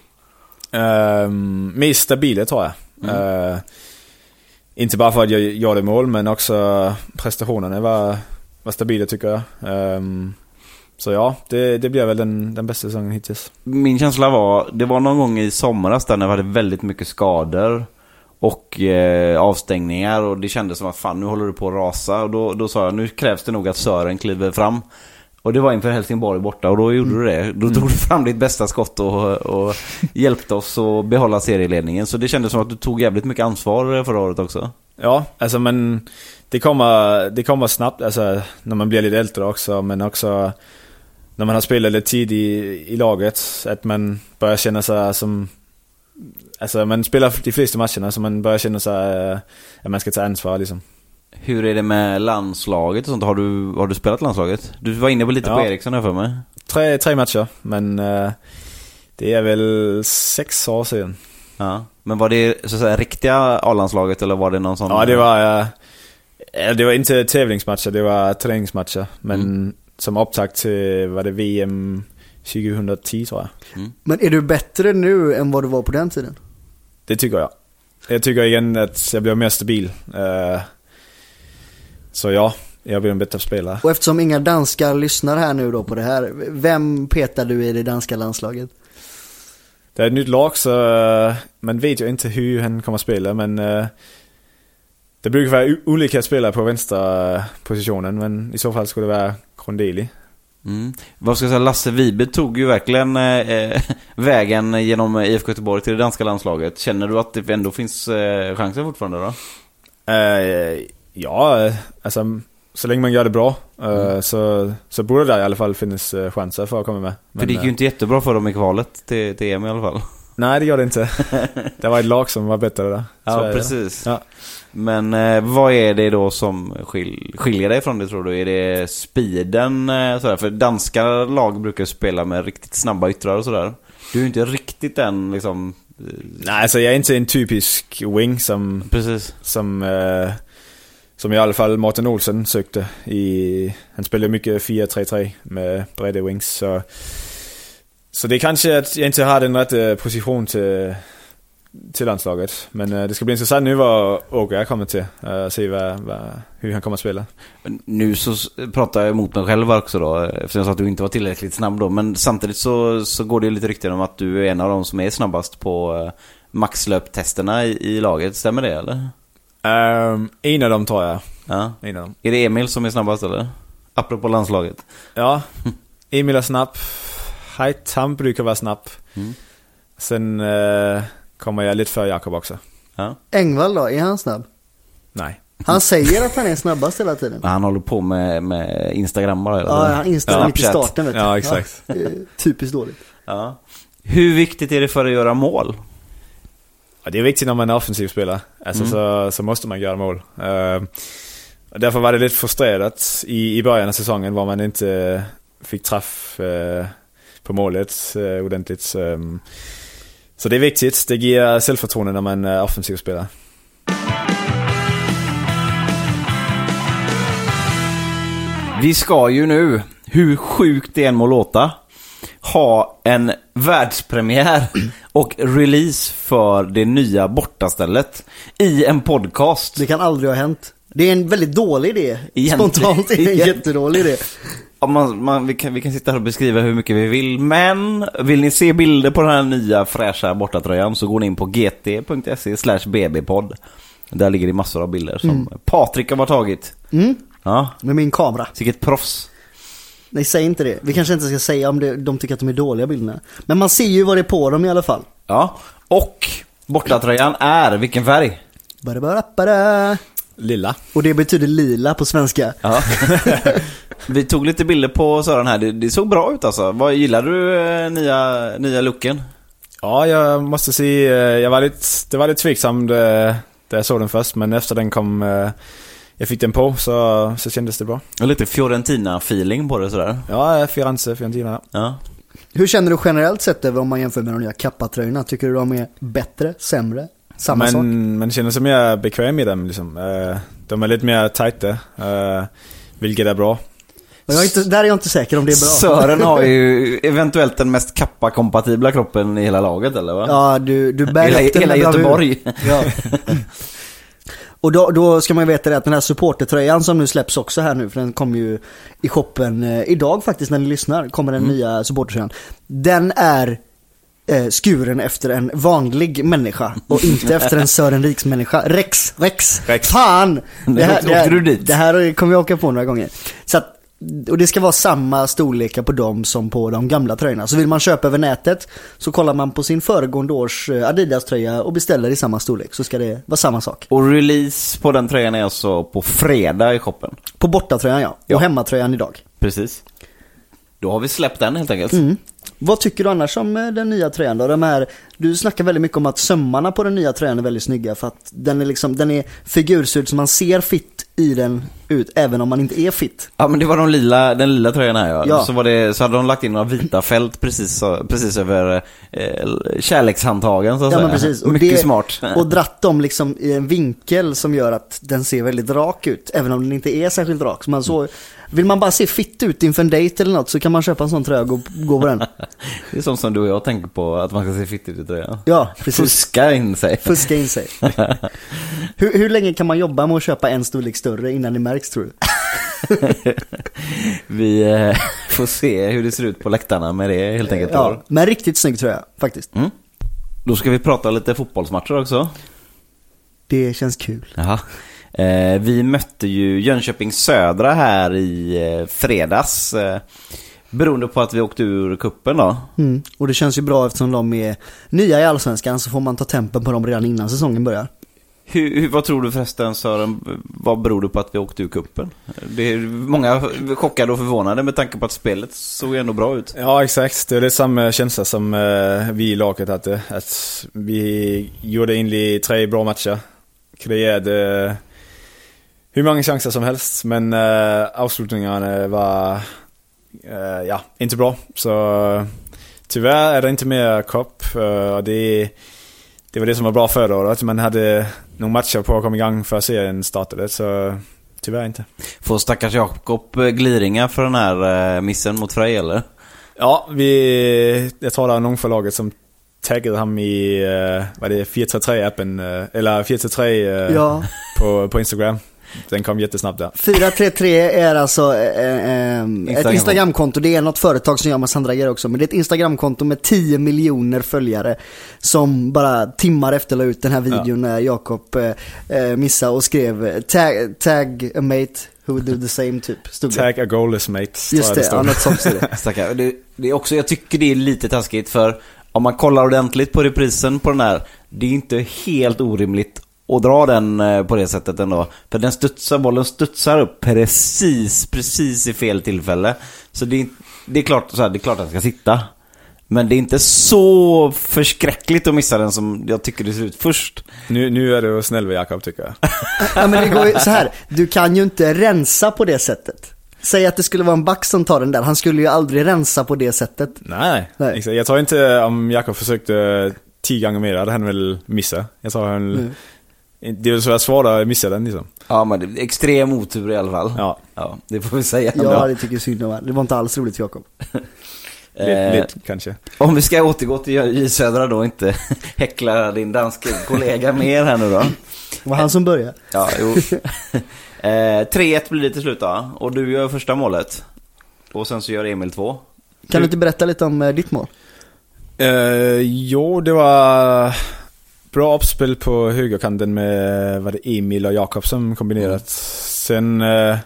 Um, mest stabila tror jag. Mm. Eh, inte bara för att jag gjorde mål, men också prestationerna var, var stabila tycker jag. Um, så ja, det, det blir väl den, den bästa säsongen hittills. Min känsla var, det var någon gång i somras där när vi hade väldigt mycket skador och eh, avstängningar och det kändes som att fan nu håller du på att rasa och då, då sa jag nu krävs det nog att Sören kliver fram. Och det var inför Helsingborg borta och då gjorde du det. Då tog du fram ditt bästa skott och, och hjälpte oss att behålla serieledningen. Så det kändes som att du tog jävligt mycket ansvar förra året också. Ja, alltså men det kommer, det kommer snabbt, alltså när man blir lite äldre också, men också när man har spelat lite tid i, i laget, att man börjar känna sig som Alltså man spelar de flesta matcherna så man börjar känna sig eh, att man ska ta ansvar liksom. Hur är det med landslaget och sånt? Har du, har du spelat landslaget? Du var inne på lite på Ja. Eriksson här för mig. Tre, tre matcher, men eh, det är väl sex år sedan. Ja. Men var det så att säga riktiga A-landslaget eller var det någon sån? Ja, det var, eh, det var inte tävlingsmatcher, det var träningsmatcher. Men Mm. som upptakt till, var det VM 2010 tror jag. Men är du bättre nu än vad du var på den tiden? Det tycker jag. Jag tycker igen att jag blir mer stabil. Eh, så ja, jag blir en bättre spelare. Och eftersom inga danskar lyssnar här nu då på det här, vem petar du i det danska landslaget? Det är ett nytt lag så eh, man vet ju inte hur han kommer att spela men eh, det brukar vara olika spelare på vänstra positionen men i så fall skulle det vara Krondeli. Mm. Vad ska jag säga, Lasse Vibe tog ju verkligen eh, vägen genom IFK Göteborg till det danska landslaget. Känner du att det ändå finns eh, chanser fortfarande då? Eh, ja, eh, alltså så länge man gör det bra eh, så, så borde det i alla fall finnas eh, chanser för att komma med. För det gick ju inte jättebra för dem i kvalet till, till EM i alla fall. Nej det gör det inte. det var ett lag som var bättre där. Ja, Sverige. precis. Ja. Men eh, vad är det då som skil, skiljer dig från det tror du? Är det speeden? Eh, sådär? För danska lag brukar spela med riktigt snabba yttrar och sådär. Du är ju inte riktigt den liksom... Nej alltså jag är inte en typisk wing som Precis. Som, eh, som i alla fall Martin Olsen sökte i, han spelade mycket 4-3-3 med breda wings så, så det är kanske att jag inte har den rätta position till, till landslaget. Men eh, det ska bli intressant nu vad Åge kommer till, uh, se vad, vad, hur han kommer att spela. Men Nu så pratar jag emot mig själv också då, eftersom jag sa att du inte var tillräckligt snabb då. Men samtidigt så, så går det ju lite rykten om att du är en av de som är snabbast på eh, maxlöptesterna i, i laget. Stämmer det eller? Um, en av dem tror jag. Ja. En av dem. Är det Emil som är snabbast eller? Apropå landslaget. Ja, Emil är snabb. Heitam brukar vara snabb. Mm. Sen eh, kommer jag lite för Jakob också. Ja. Engvall då, är han snabb? Nej. Han säger att han är snabbast hela tiden. Men han håller på med, med Instagram bara hela Ja, han inställer mitt i starten vet du. Ja, exakt. Ja, typiskt dåligt. Ja. Hur viktigt är det för att göra mål? Ja, det är viktigt när man är offensiv spelare. Alltså Mm. så, så måste man göra mål. Uh, därför var det lite frustrerat i, i början av säsongen var man inte fick träff eh, på målet uh, ordentligt. Så, um, så det är viktigt. Det ger självförtroende när man är offensiv spelare. Vi ska ju nu, hur sjukt det än må låta, ha en världspremiär och release för det nya bortastället i en podcast. Det kan aldrig ha hänt. Det är en väldigt dålig idé. Egentligen- Spontant är det en jättedålig idé. Ja, man, man, vi, kan, vi kan sitta här och beskriva hur mycket vi vill, men vill ni se bilder på den här nya fräscha bortatröjan så går ni in på gt.se slash bbpodd. Där ligger det massor av bilder som Patrik har tagit. Mm, Ja, med min kamera. vilket proffs. Nej, säg inte det. Vi kanske inte ska säga om det, de tycker att de är dåliga bilderna. Men man ser ju vad det är på dem i alla fall. Ja, och bortatröjan är, vilken färg? Bara, bara, bara. Lilla. Och det betyder lila på svenska. Ja. vi tog lite bilder på Sören här, det, det såg bra ut alltså. Vad gillar du eh, nya, nya looken? Ja, jag måste säga, eh, jag var lite, det var lite tveksam det, det jag såg den först, men efter den kom, eh, jag fick den på så, så kändes det bra. Och lite Fiorentina-feeling på det sådär. Ja, Firenze, Fiorentina. Ja. Hur känner du generellt sett över om man jämför med de nya kappatröjorna? Tycker du de är bättre, sämre, samma sak? Men man känner sig mer bekväm i dem liksom. Eh, De är lite mer tajta, eh, vilket är bra. Jag är inte, där är jag inte säker om det är bra. Sören har ju eventuellt den mest kappa-kompatibla kroppen i hela laget eller va? Ja, du, du bär hela upp den hela. Göteborg. Ja. Och då, då ska man veta det att den här supportertröjan som nu släpps också här nu, för den kommer ju i shoppen eh, idag faktiskt när ni lyssnar, kommer den nya supportertröjan. Den är eh, skuren efter en vanlig människa och inte efter en Sören Riks människa. Rex, Rex, Rex. fan! Nu åkte du dit. det här kommer jag åka på några gånger. Så att, och det ska vara samma storlekar på dem som på de gamla tröjorna. Så vill man köpa över nätet så kollar man på sin föregående års eh, Adidas-tröja och beställer i samma storlek så ska det vara samma sak. Och release på den tröjan är alltså på fredag i shoppen. På bortatröjan ja, Ja. och hemmatröjan idag. Precis. Då har vi släppt den helt enkelt. Mm. Vad tycker du annars om eh, den nya tröjan då? De här, du snackar väldigt mycket om att sömmarna på den nya tröjan är väldigt snygga för att den är liksom, den är figursydd så man ser fit i den ut även om man inte är fit. Ja men det var de lila, den lila tröjan här ja. Ja. Så, var det, så hade de lagt in några vita fält precis, precis över eh, kärlekshandtagen så att Ja säga. men precis. Och Mycket det, smart. Och dratt dem liksom i en vinkel som gör att den ser väldigt rak ut. Även om den inte är särskilt rak. Så man så, vill man bara se fit ut inför en dejt eller något så kan man köpa en sån tröja och gå, gå på den. Det är sånt som du och jag tänker på, att man ska se fitt ut i tröjan. Ja, precis. Fuska in sig. Fuska in sig. hur, hur länge kan man jobba med att köpa en storlek större innan det märks tror du? Vi eh, får se hur det ser ut på läktarna med det helt enkelt. Ja, men riktigt snygg tröja faktiskt. Mm. Då ska vi prata lite fotbollsmatcher också. Det känns kul. Jaha. Eh, vi mötte ju Jönköping Södra här i eh, fredags. Eh, beroende på att vi åkte ur kuppen då. Mm. Och det känns ju bra eftersom de är nya i Allsvenskan så får man ta tempen på dem redan innan säsongen börjar. Hur, hur, vad tror du förresten Sören, vad beror det på att vi åkte ur kuppen? Det är många chockade och förvånade med tanke på att spelet såg ändå bra ut. Ja, exakt. Det är samma känsla som eh, vi i laget hade. Att vi gjorde egentligen tre bra matcher. Kreerade hur många chanser som helst, men eh, avslutningarna var eh, ja, inte bra. Så tyvärr är det inte mer cup. eh, och det, det var det som var bra förra året. Man hade några matcher på att komma igång för serien startade, så tyvärr inte. Får stackars Jakob eh, gliringar för den här eh, missen mot Frej eller? Ja, vi, jag tror det är någon för laget som taggade ham i, uh, vad det är, 433-appen, uh, eller 433 uh, Ja, på, på Instagram. Den kom jättesnabbt där. 433 är alltså eh, eh, ett Instagramkonto. Det är något företag som gör massa andra grejer också. Men det är ett Instagramkonto med 10 miljoner följare. Som bara timmar efter la ut den här videon när Jakob eh, eh, missade och skrev eh, tag, tag a mate who do the same typ. Stod. Tag a goalless mate. Just jag det, ja, något sånt. Stackar. Det, det är också, jag tycker det är lite taskigt för om man kollar ordentligt på reprisen på den här, det är inte helt orimligt att dra den eh, på det sättet ändå. För den studsar, bollen studsar upp precis, precis i fel tillfälle. Så det är, det är klart så här, det är klart att den ska sitta. Men det är inte så förskräckligt att missa den som jag tycker det ser ut först. Nu, nu är du snäll med Jakob tycker jag. Ja men det går ju så här. du kan ju inte rensa på det sättet. Säg att det skulle vara en back som tar den där, han skulle ju aldrig rensa på det sättet. Nej, Nej. exakt. Jag tror inte om Jakob försökte tio gånger mer hade han väl missat. Jag tror han... Mm. Det är väl så svårt att missa den liksom. Ja men det är extrem otur i alla fall. Ja. Ja, det får vi säga. Ja, det tycker jag synd om. Det var inte alls roligt Jakob. Eh, Lite, lite kanske. Om vi ska återgå till J Södra då, inte häckla din danske kollega mer här nu då. Det var han som började. Ja, jo. eh, 3-1 blir det till slut då, och du gör första målet. Och sen så gör Emil två. Kan du inte berätta lite om eh, ditt mål? Eh, jo, det var bra uppspel på högerkanten med var det Emil och Jakob som kombinerat. Sen eh,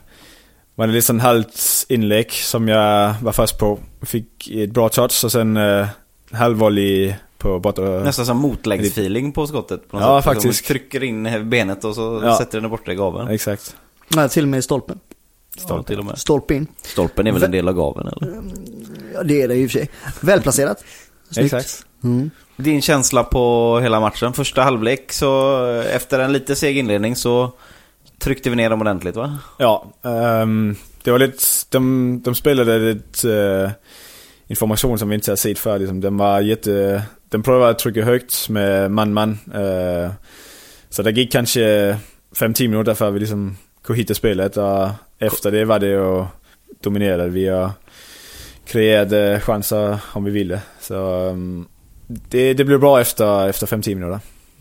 var det lite sån halvt inlägg som jag var först på. Fick ett bra touch och sen eh, halvvolley på borta. Nästan som motläggsfeeling på skottet. På något Ja, sätt. faktiskt. Liksom trycker in benet och så Ja. sätter den borta i gaveln. Exakt. Nej, till och med i stolpen. Ja, till och med. Stolpe in. Stolpen är väl en del av gaveln eller? Ja, det är det i och för sig. Välplacerat. Snyggt. Exakt. Mm. Din känsla på hela matchen. Första halvlek så eh, efter en lite seg inledning så tryckte vi ner dem ordentligt va? Ja, um, det var lite, de, de spelade lite uh, information som vi inte har sett förr. Liksom. Den var jätte, de prövade att trycka högt med man-man. Uh, så det gick kanske 5-10 minuter för vi liksom kunde hitta spelet och efter det var det ju... dominerade vi och kreerade chanser om vi ville. Så um, det, det blev bra efter, efter 5-10 minuter.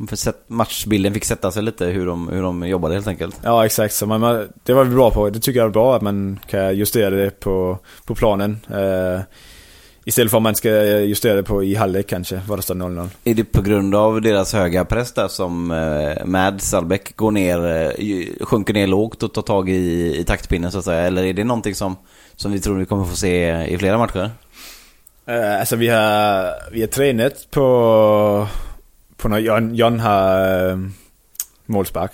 För matchbilden fick sätta sig lite hur de, hur de jobbade helt enkelt. Ja exakt, så man, det var vi bra på. Det tycker jag är bra att man kan justera det på, på planen. Eh, istället för att man ska justera det på i halvlek kanske, var det står 0-0. Är det på grund av deras höga press där som eh, Mads Albeck går ner, eh, ju- sjunker ner lågt och tar tag i, i taktpinnen så att säga? Eller är det någonting som, som vi tror vi kommer få se i flera matcher? Uh, alltså vi har, vi har tränat på, på när John, John har uh, målspark.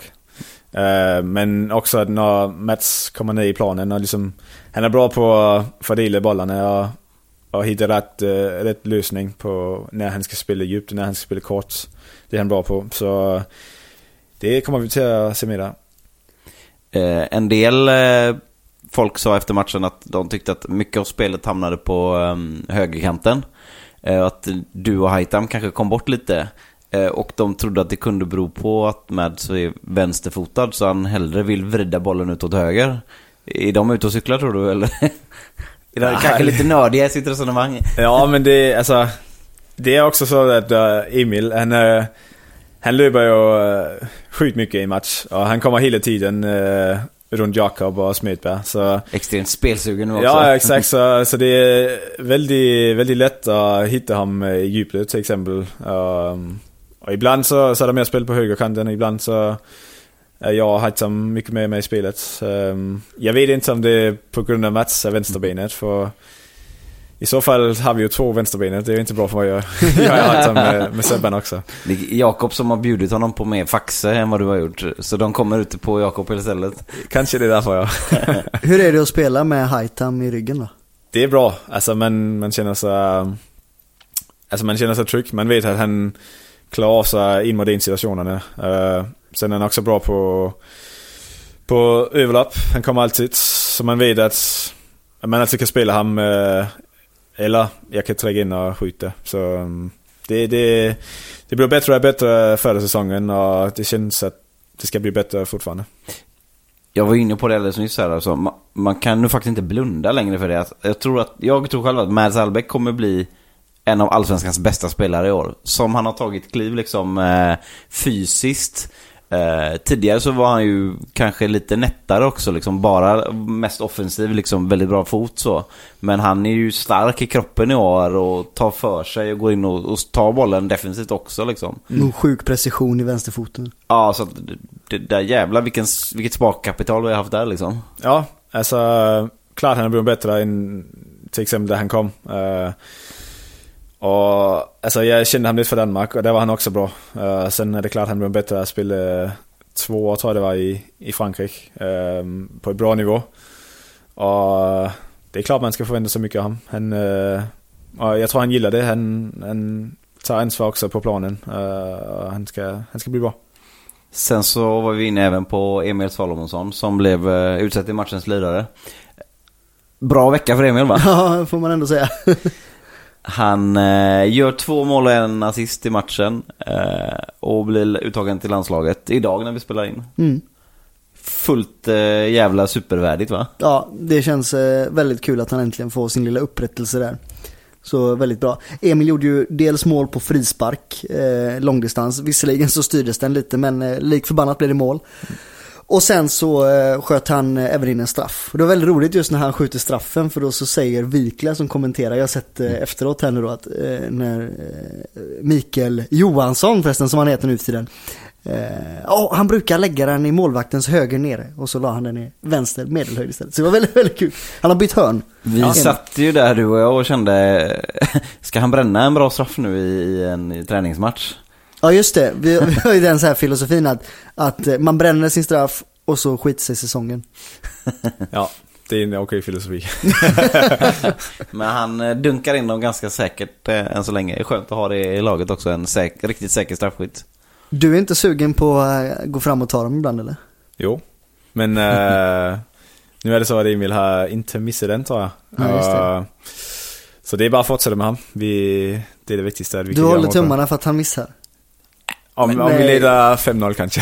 Uh, men också när Mats kommer ner i planen och liksom, han är bra på att fördela bollarna och, och hitta rätt, uh, rätt lösning på när han ska spela djupt och när han ska spela kort. Det är han bra på. Så det kommer vi till att se mer Uh, en del folk sa efter matchen att de tyckte att mycket av spelet hamnade på eh, högerkanten. Eh, att du och Haitam kanske kom bort lite. Eh, och de trodde att det kunde bero på att Mads är vänsterfotad så han hellre vill vrida bollen ut åt höger. Är de ute och cyklar tror du eller? är det kanske lite nördiga i sitt resonemang? Ja men det, alltså, det är också så att uh, Emil, han, uh, han löper ju uh, sjukt mycket i match. Och han kommer hela tiden uh, runt Jakob och Smedberg. Så Extremt spelsugen nu också. Ja, exakt. Så, så det är väldigt, väldigt lätt att hitta honom i djupet till exempel. Um, och ibland så, så är det mer spel på högerkanten, ibland så är jag och Haitam mycket mer med i spelet. Um, jag vet inte om det är på grund av Mats är vänsterbenet, för i så fall har vi ju två vänsterbenet, det är ju inte bra för mig. Jag, jag har Haitam med, med Sebban också. Det är Jakob som har bjudit honom på mer faxe än vad du har gjort. Så de kommer ute på Jakob istället. Kanske det är därför jag... Hur är det att spela med Haitam i ryggen då? Det är bra. Alltså man, man känner sig... Alltså man känner sig trygg. Man vet att han klarar av sig in mot in situationerna. Uh, sen är han också bra på, på överlapp. Han kommer alltid. Så man vet att man alltid kan spela han uh, eller jag kan träga in och skjuta. Så mm. det, det, det blir bättre och bättre förra säsongen och det känns att det ska bli bättre fortfarande. Jag var inne på det alldeles nyss här alltså. man, man kan nu faktiskt inte blunda längre för det. Alltså, jag tror, att, jag tror själv att Mads Albeck kommer bli en av allsvenskans bästa spelare i år. Som han har tagit kliv liksom eh, fysiskt. Eh, tidigare så var han ju kanske lite nättare också liksom. Bara mest offensiv, liksom väldigt bra fot så. Men han är ju stark i kroppen i år och tar för sig och går in och, och tar bollen defensivt också liksom. Nog sjuk precision i vänsterfoten. Ja, så att det, det där jävlar vilken, vilket sparkapital vi har haft där liksom. Ja, alltså klart han har blivit bättre än till exempel där han kom. Eh, och alltså jag kände han lite för Danmark och där var han också bra. Eh, sen är det klart han blev bättre att spela två år tror jag det var i, i Frankrike. eh, på ett bra nivå. Och det är klart man ska förvänta sig mycket av honom. Han, eh, och jag tror han gillar det. Han, han tar ansvar också på planen. Och han, ska, han ska bli bra. Sen så var vi inne även på Emil Salomonsson som blev utsedd till matchens lirare. Bra vecka för Emil va? Ja, får man ändå säga. Han eh, gör två mål och en assist i matchen eh, och blir uttagen till landslaget idag när vi spelar in. Mm. Fullt eh, jävla supervärdigt va? Ja, det känns eh, väldigt kul att han äntligen får sin lilla upprättelse där. Så väldigt bra. Emil gjorde ju dels mål på frispark, eh, långdistans. Visserligen så styrdes den lite men eh, lik förbannat blev det mål. Och sen så eh, sköt han eh, även in en straff. Och det var väldigt roligt just när han skjuter straffen för då så säger Wikla som kommenterar, jag har sett eh, efteråt här nu då att eh, när eh, Mikael Johansson förresten som han heter nu för tiden. Eh, oh, han brukar lägga den i målvaktens höger nere och så la han den i vänster medelhöjd istället. Så det var väldigt, väldigt kul. Han har bytt hörn. Vi Ja. satt ju där du och jag och kände, ska han bränna en bra straff nu i, i en träningsmatch? Ja just det, vi, vi har ju den så här filosofin att, att eh, man bränner sin straff och så skiter sig säsongen. Ja, det är en okej filosofi. Men han eh, dunkar in dem ganska säkert eh, än så länge. Det är skönt att ha det i laget också, en säk, riktigt säker straffskytt. Du är inte sugen på att gå fram och ta dem ibland eller? Jo, men eh, nu är det så att Emil har inte missat den tror jag. Ja, just det. Så det är bara att fortsätta med han. Vi, det är det viktigaste. att Vi Du håller honom. tummarna för att han missar. Om, Men- om vi leder 5-0 kanske.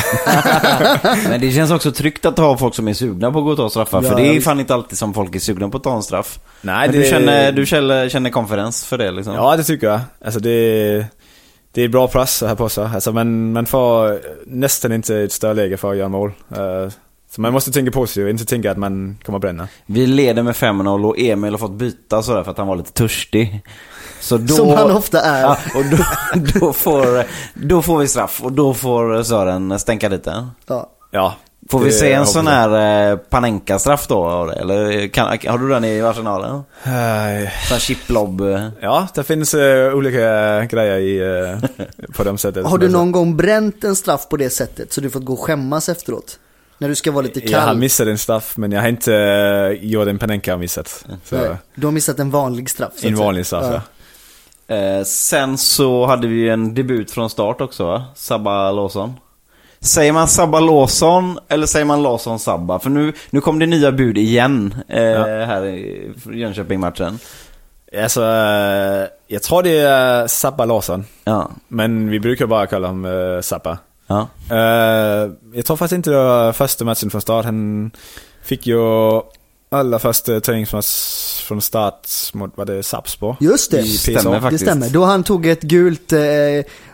Men det känns också tryggt att ha folk som är sugna på att gå och ta straffar. Ja, för det är fan inte alltid som folk är sugna på att ta en straff. Nej, Men du känner, du känner, känner konferens för det liksom? Ja, det tycker jag. Alltså det, det är bra press här på sig. Alltså man, man får nästan inte ett större läge för att göra mål. Eh, så man måste tänka positivt, inte tänka att man kommer att bränna. Vi leder med 5-0 och Emil har fått byta sådär för att han var lite törstig. Så då, Som han ofta är. Ja, och då, då, får, då får vi straff och då får Sören stänka dit den. Ja. Ja. Får vi det se en sån här eh, Panenka-straff då? det? Eller kan, har du den i arsenalen? Sån chiplob? Ja, det finns eh, olika grejer i, eh, på de sättet. Har du någon gång bränt en straff på det sättet så du fått gå och skämmas efteråt? När du ska vara lite Jag har kall? missat en straff, men jag har inte uh, gjort en Panenka missat. Så, Nej, du har missat en vanlig straff. så en vanlig straff, ja. Eh, sen så hade vi ju en debut från start också va? Sabba Lawson. Säger man Sabba Lawson eller säger man Lawson Sabba? För nu, nu kom det nya bud igen eh, Ja. här i Jönköping-matchen. Alltså, eh, jag tror det är Zappa Larsson. Ja. Men vi brukar bara kalla honom uh, Zappa. ja. Eh, jag tror faktiskt inte det var första matchen från start. Han fick ju allra första träningsmatch från start mot, vad det är, Sapsborg? Just det. I Stämmer. Det faktiskt. stämmer. Då han tog ett gult eh,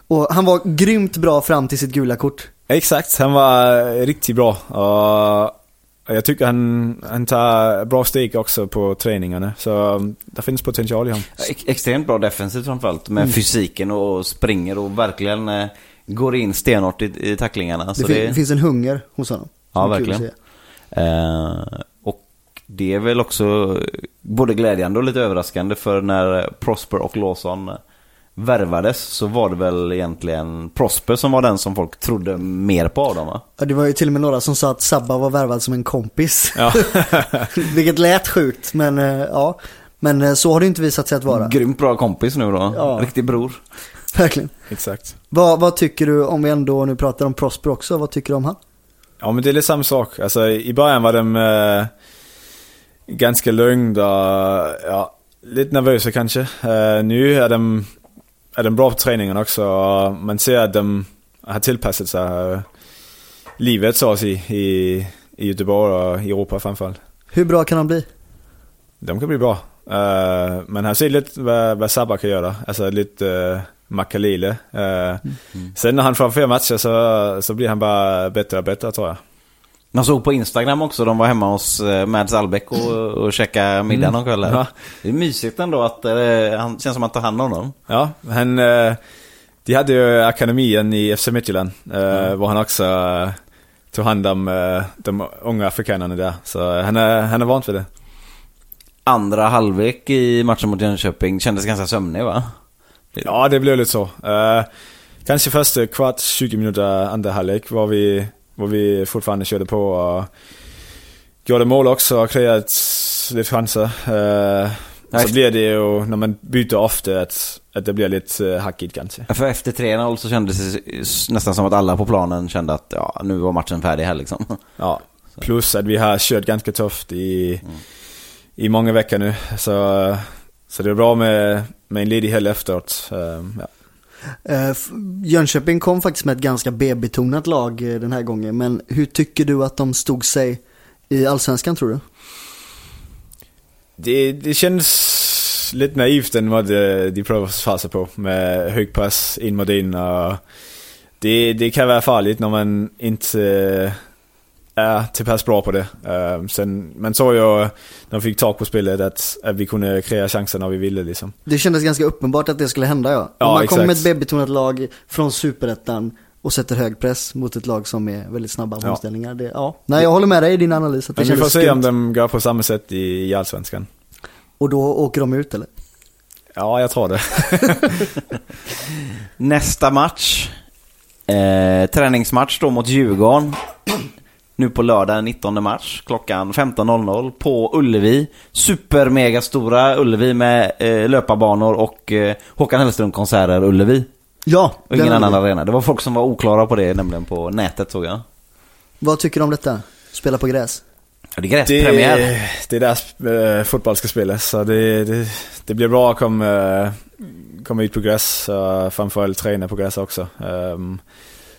och han var grymt bra fram till sitt gula kort. Exakt, han var riktigt bra. Och jag tycker han, han tar bra steg också på träningarna. Så um, det finns potential i honom. Ex- Extremt bra defensivt framförallt med fysiken och springer och verkligen eh, går in stenhårt i, i tacklingarna. Det, fin- det, finns en hunger hos honom. Ja, verkligen. Eh, det är väl också både glädjande och lite överraskande för när Prosper och Lawson värvades så var det väl egentligen Prosper som var den som folk trodde mer på av dem va? Ja, det var ju till och med några som sa att Sabba var värvad som en kompis. Ja. Vilket lät sjukt, men eh, ja. Men eh, så har det inte visat sig att vara. Grymt bra kompis nu då. Ja. Riktig bror. Verkligen. Exakt. Vad, vad tycker du, om vi ändå nu pratar om Prosper också, vad tycker du om han? Ja men det är lite samma sak. Alltså i början var de eh, ganska lugna och ja, lite nervösa kanske. Eh, nu är de, är de bra på träningen också och man ser att de har tillpassat sig eh, livet så att säga i, i Göteborg och i Europa framförallt. Hur bra kan han bli? De kan bli bra. Uh, men han ser lite vad, vad Sabba kan göra. Alltså lite uh, Makalile. Uh, Sen när han får fler matcher så, så blir han bara bättre och bättre tror jag. Man såg på Instagram också, de var hemma hos eh, Mads Albeck och, och käkade middag någon kväll. här. Ja. Det är mysigt ändå att eh, han känns som att ta hand om dem. Ja, han, eh, de hade ju akademin i FC Midtjylland. Uh, Var han också eh, tog hand om eh, de unga afrikanerna där. Så han är, han är vant vid det. Andra halvlek i matchen mot Jönköping kändes ganska sömnig va? Ja, det blev lite så. Kanske första kvart, 20 minuter andra halvlek var vi, var vi fortfarande körde på och gjorde mål också och kreerade lite chanser. Uh, så blir det ju, när man byter ofta, att, att det blir lite uh, hackigt kanske. För efter 3-0 så kändes det nästan som att alla på planen kände att ja, nu var matchen färdig här liksom. Ja, plus att vi har kört ganska tufft i, i många veckor nu. Så, så det är bra med, med en ledig helg efteråt. Um, ja. Eh, Jönköping kom faktiskt med ett ganska B-betonat lag eh, den här gången, men hur tycker du att de stod sig i Allsvenskan tror du? det, det känns lite naivt än vad de prøver at på, med hög press in mot in. det, det kan vara farligt, när man inte er tilpas bra på det. Uh, sen, man såg ju när vi fick tag på spelet att, att vi kunde kreera chanser när vi ville liksom. Det kändes ganska uppenbart att det skulle hända ja. Om Ja, man kommer med ett exakt. B-betonat lag från superettan och sätter hög press mot ett lag som är väldigt snabba på Ja. omställningar. Det, ja. Nej jag håller med dig i din analys att det Men vi får se om skumt. de gör på samma sätt i, i Allsvenskan. Och då åker de ut eller? Ja, jag tror det. Nästa match. Eh, träningsmatch då mot Djurgården. Nu på lördag 19 mars klockan 15.00 på Ullevi. Supermega stora Ullevi med eh, löparbanor och eh, Håkan Hellström-konserter Ullevi. Ja, Och ingen annan arena. Det var folk som var oklara på det nämligen på nätet såg jag. Vad tycker du om detta? Spela på gräs? Ja, det är gräspremiär. Det, det är där äh, fotboll ska spelas, så det, det, det blir bra att komma, äh, komma ut på gräs och framförallt träna på gräs också. Ehm,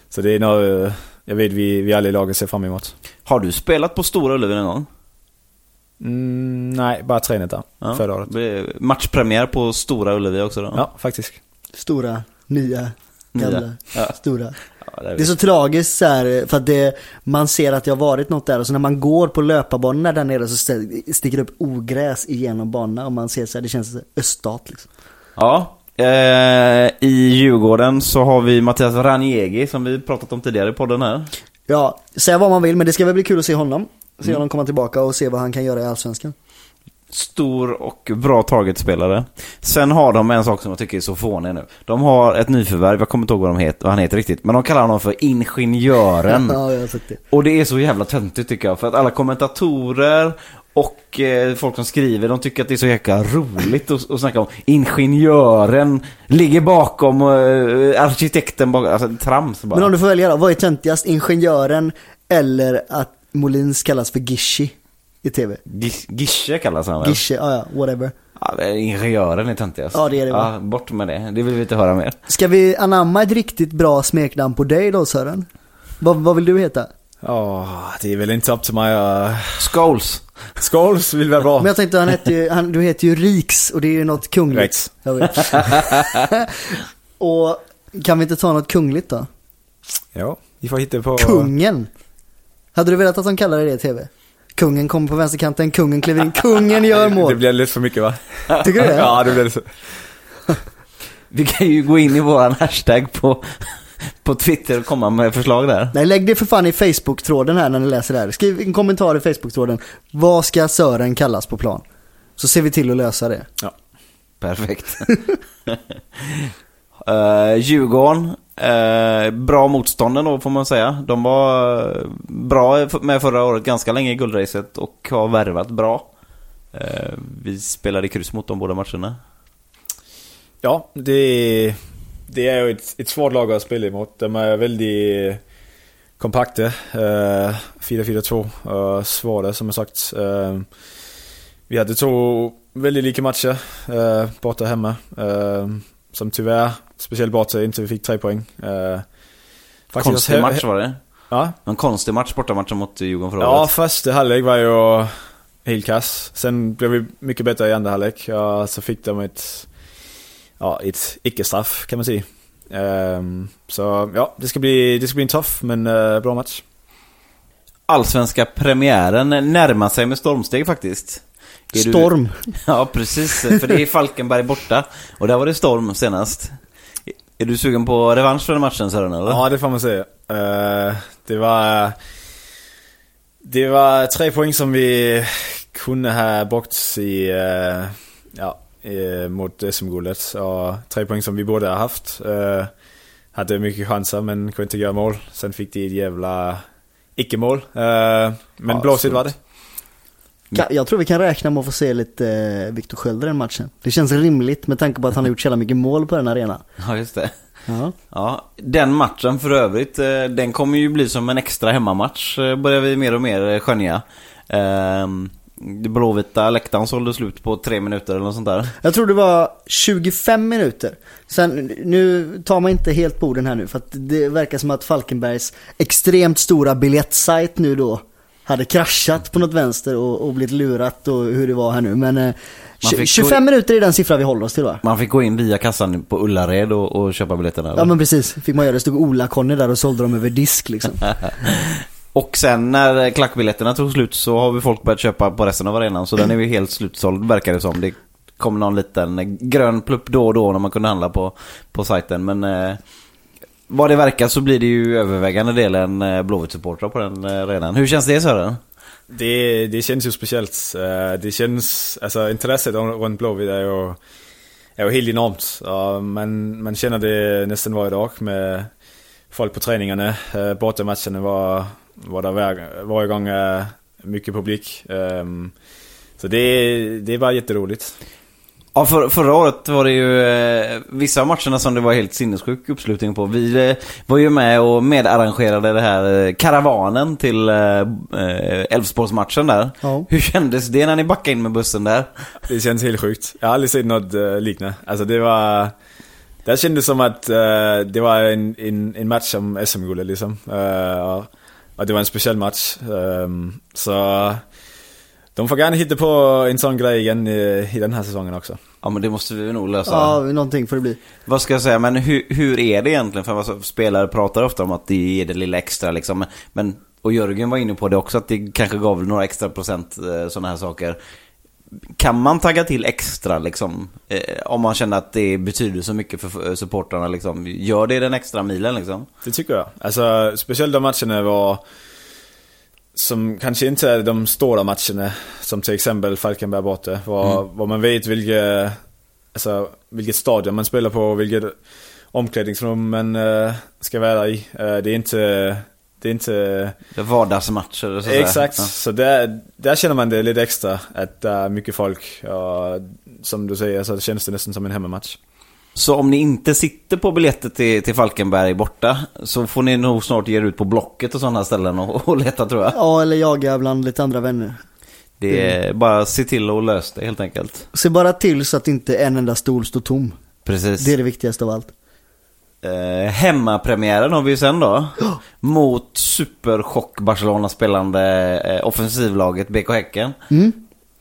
så det är något äh, jag vet vi, vi alla i laget ser fram emot. Har du spelat på Stora Ullevi någon gång? Mm, nej, bara tränat där Ja. förra året. Matchpremiär på Stora Ullevi också då? Ja, faktiskt. Stora, nya, gamla, Nya. Ja. stora. Ja, det är Det är så tragiskt så här, för att det, man ser att det har varit något där och så när man går på löparbanorna där nere så sticker det upp ogräs igenom banorna och man ser så här, det känns öststat liksom. Ja, i Djurgården så har vi Mattias Ranjegi som vi pratat om tidigare i podden här. Ja, säga vad man vill men det ska väl bli kul att se honom. Se Mm. honom komma tillbaka och se vad han kan göra i Allsvenskan. Stor och bra targetspelare. Sen har de en sak som jag tycker är så fånig nu. De har ett nyförvärv, jag kommer inte ihåg vad, de heter, vad han heter riktigt, men de kallar honom för Ingenjören. ja, jag har sett det. Och det är så jävla töntigt tycker jag, för att alla kommentatorer och eh, folk som skriver, de tycker att det är så jäkla roligt att, att snacka om ingenjören ligger bakom eh, arkitekten bakom, alltså trams bara. Men om du får välja då, vad är töntigast? Ingenjören eller att Molins kallas för Gishi i tv? Gish- Gische kallas han väl? Gische, ja ja, whatever. Ja, ingenjören är töntigast. Ja, det är det, va? Ja, bort med det. Det vill vi inte höra mer. Ska vi anamma ett riktigt bra smeknamn på dig då Sören? Vad, vad vill du heta? Åh, det är väl inte upp till mig. Scholes. Skåls vill vara bra. Men jag tänkte, han heter ju, han, du heter ju Riks och det är ju något kungligt. Vet. och kan vi inte ta något kungligt då? Ja, vi får hitta på... Kungen! Hade du velat att de kallade det i tv? Kungen kommer på vänsterkanten, kungen kliver in, kungen gör Det mål. blir lite för mycket va? Tycker du det? Ja, det blir det så. Vi kan ju gå in i våran hashtag på, på Twitter och komma med förslag där. Nej, lägg det för fan i Facebook-tråden här när ni läser det här. Skriv en kommentar i Facebook-tråden. Vad ska Sören kallas på plan? Så ser vi till att lösa det. Perfekt. uh, Djurgården, eh, bra motstånden då får man säga. De var eh, bra med förra året ganska länge i guldracet och har värvat bra. Eh, vi spelade kryss mot de båda matcherna. Ja, det, det är ju ett, ett svårt lag att spela emot. De är väldigt kompakta. Uh, 4-4-2 och svåra som jag sagt. Eh, vi hade två väldigt lika matcher och hemma. eh, som tyvärr, speciellt borta, inte vi fick tre poäng. Uh, Konstig match var det. Ja, En konstig match, bortamatchen mot Djurgården förra Ja, året. första halvlek var ju helt kass. Sen blev vi mycket bättre i andra halvlek. Och så fick de ett, ja, ett icke-straff kan man säga. Ehm, så ja, det ska bli, det ska bli en tuff men eh, bra match. Allsvenska premiären närmar sig med stormsteg faktiskt. Är du- Storm. Ja, precis. För det är Falkenberg borta. Och där var det storm senast. Är du sugen på revansch för den matchen Sören eller? Ja, det får man säga. Eh, det var, det var tre poäng som vi kunde ha bort i, eh, ja, eh, mot SM-guldet. Och tre poäng som vi borde ha haft. Eh, hade mycket chanser men kunde inte göra mål. Sen fick de ett jävla icke-mål. Eh, men Ja, blåsigt var det. Jag tror vi kan räkna med att få se lite eh, Viktor Sköld i den matchen. Det känns rimligt med tanke på att han har gjort så mycket mål på den arenan. Ja, just det. Ja. Ja, den matchen för övrigt, eh, den kommer ju bli som en extra hemmamatch, börjar vi mer och mer skönja. Ehm, blåvita läktaren sålde slut på tre minuter eller något sånt där. Jag tror det var 25 minuter. Sen, nu tar man inte helt på orden här nu för att det verkar som att Falkenbergs extremt stora biljettsajt nu då hade kraschat på något vänster och, och blivit lurat och hur det var här nu. Men eh, Man Tj- fick 25 minuter är den siffra vi håller oss till va? Man fick gå in via kassan på Ullared och, och köpa biljetterna. Ja men precis, fick man göra. Det stod Ola-Conny där och sålde dem över disk liksom. Och sen när klackbiljetterna tog slut så har vi folk börjat köpa på resten av arenan. Så den är ju helt slutsåld verkar det som. Det kom någon liten grön plupp då och då när man kunde handla på, på sajten. Men eh, vad det verkar så blir det ju övervägande delen eh, Blåvitt-supportrar på den eh, arenan. Hur känns det Sören? Det, det känns ju speciellt. Eh, det känns, alltså intresset runt Blåvitt är ju, är ju helt enormt. Och man, man känner det nästan varje dag med folk på träningarna. Eh, bortamatcherna var, var där var, varje gång eh, mycket publik. Ehm, Så det, det är bara jätteroligt. Ja, för, förra året var det ju eh, vissa av matcherna som det var helt sinnessjuk uppslutning på. Vi eh, var ju med och medarrangerade det här eh, karavanen till eh, eh, Elfsborgsmatchen där. Ja. Hur kändes det när ni backade in med bussen där? Det känns helt sjukt. Jag har aldrig sett något liknande. Alltså det var... Det kändes som att eh, det var en, en, en match om SM-guldet liksom. Och, och det var en speciell match. Ehm, så de får gärna hitta på en sån grej igen i, i den här säsongen också. Ja men det måste vi nog lösa. Ja, någonting får det bli. Vad ska jag säga, men hur, hur är det egentligen? För alltså, spelare pratar ofta om att det ger det lilla extra liksom. Men, och Jörgen var inne på det också, att det kanske gav några extra procent eh, sådana här saker. Kan man tagga till extra liksom? Eh, om man känner att det betyder så mycket för eh, supportrarna liksom. Gör det den extra milen liksom? Det tycker jag. Alltså speciellt de matcherna var som kanske inte är de stora matcherna som till exempel Falkenberg borta. Var, var man vet vilka, alltså, vilket stadion man spelar på och vilket omklädningsrum man eh, ska vara i. Eh, det är inte, det är inte Vardagsmatcher och sådär. Exakt, Ja. så där, där känner man det lite extra att det är mycket folk och som du säger så känns det nästan som en hemmamatch. Så om ni inte sitter på biljetter till, till Falkenberg borta så får ni nog snart ge er ut på Blocket och sådana ställen och, och leta tror jag. Ja, eller jaga bland lite andra vänner. Det är bara se till att lösa det helt enkelt. Se bara till så att inte en enda stol står tom. Precis. Det är det viktigaste av allt. Eh, hemmapremiären har vi ju sen då. Mot superchock Barcelona spelande eh, offensivlaget BK Häcken. Mm.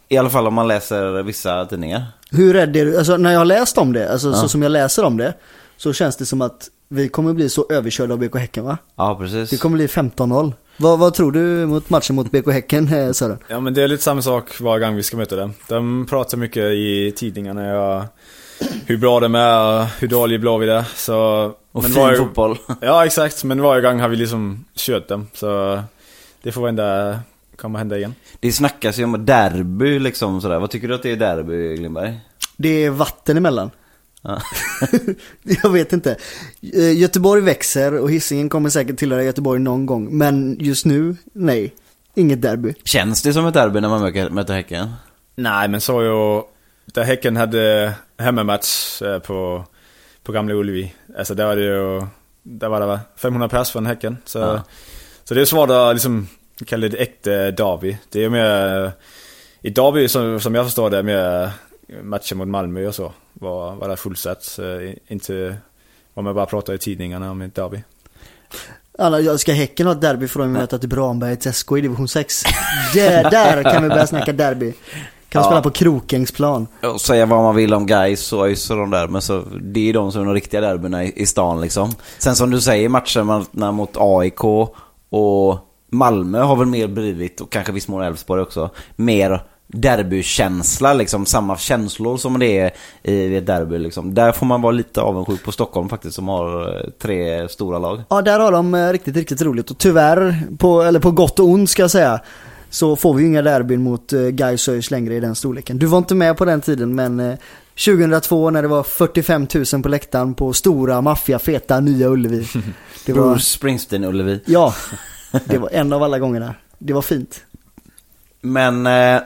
I alla fall om man läser vissa tidningar. Hur rädd är du? Alltså när jag har läst om det, alltså så som jag läser om det, så känns det som att vi kommer bli så överkörda av BK Häcken va? Ja, precis. Det kommer bli 15-0. Vad, vad tror du mot matchen mot BK Häcken eh, Sören? Ja men det är lite samma sak varje gång vi ska möta dem. De pratar mycket i tidningarna och hur bra de är och hur dålig Blåvitt är. Så, Och men fin varje- fotboll. Ja exakt, men varje gång har vi liksom kört dem. Så det får hända, kommer hända igen. Det snackas ju om derby liksom sådär. Vad tycker du att det är derby, Glimberg? Det är vatten emellan. Ja. jag vet inte. Eh, Göteborg växer och Hisingen kommer säkert tillhöra Göteborg någon gång. Men just nu, nej. Inget derby. Känns det som ett derby när man möter, Häcken? Nej men så ju, där Häcken hade hemmamatch eh, på, på Gamla Ullevi. Alltså där var det ju, där var det va, 500 pers från Häcken. Så, Ja. så det är svårt att liksom kalla det äkta derby. Det är ju mer, i derby som, som jag förstår det, är mer matcher mot Malmö och så. Var, var det fullsatt. Inte vad man bara pratar i tidningarna om ett derby. Alla, ska Häcken ha ett derby för att möta till Branbergets SK i division 6. Där, där kan vi börja snacka derby. Kan Ja. spela på Krokingsplan. Och säga vad man vill om guys och ÖIS och de där. Men så, det är de som är de riktiga derbyna i, i stan liksom. Sen som du säger, matcherna mot AIK och Malmö har väl mer blivit, och kanske viss mån Elfsborg också, mer derbykänsla liksom. Samma känslor som det är i ett derby liksom. Där får man vara lite avundsjuk på Stockholm faktiskt som har eh, tre stora lag. Ja, där har de eh, riktigt, riktigt roligt. Och tyvärr, på, eller på gott och ont ska jag säga, så får vi ju inga derbyn mot uh, Gais ÖIS längre i den storleken. Du var inte med på den tiden, men eh, 2002 när det var 45 000 på läktaren på stora, maffiga, feta, nya Ullevi. Det var, Bruce Springsteen, Ullevi. ja, det var en av alla gångerna. Det var fint. Men eh,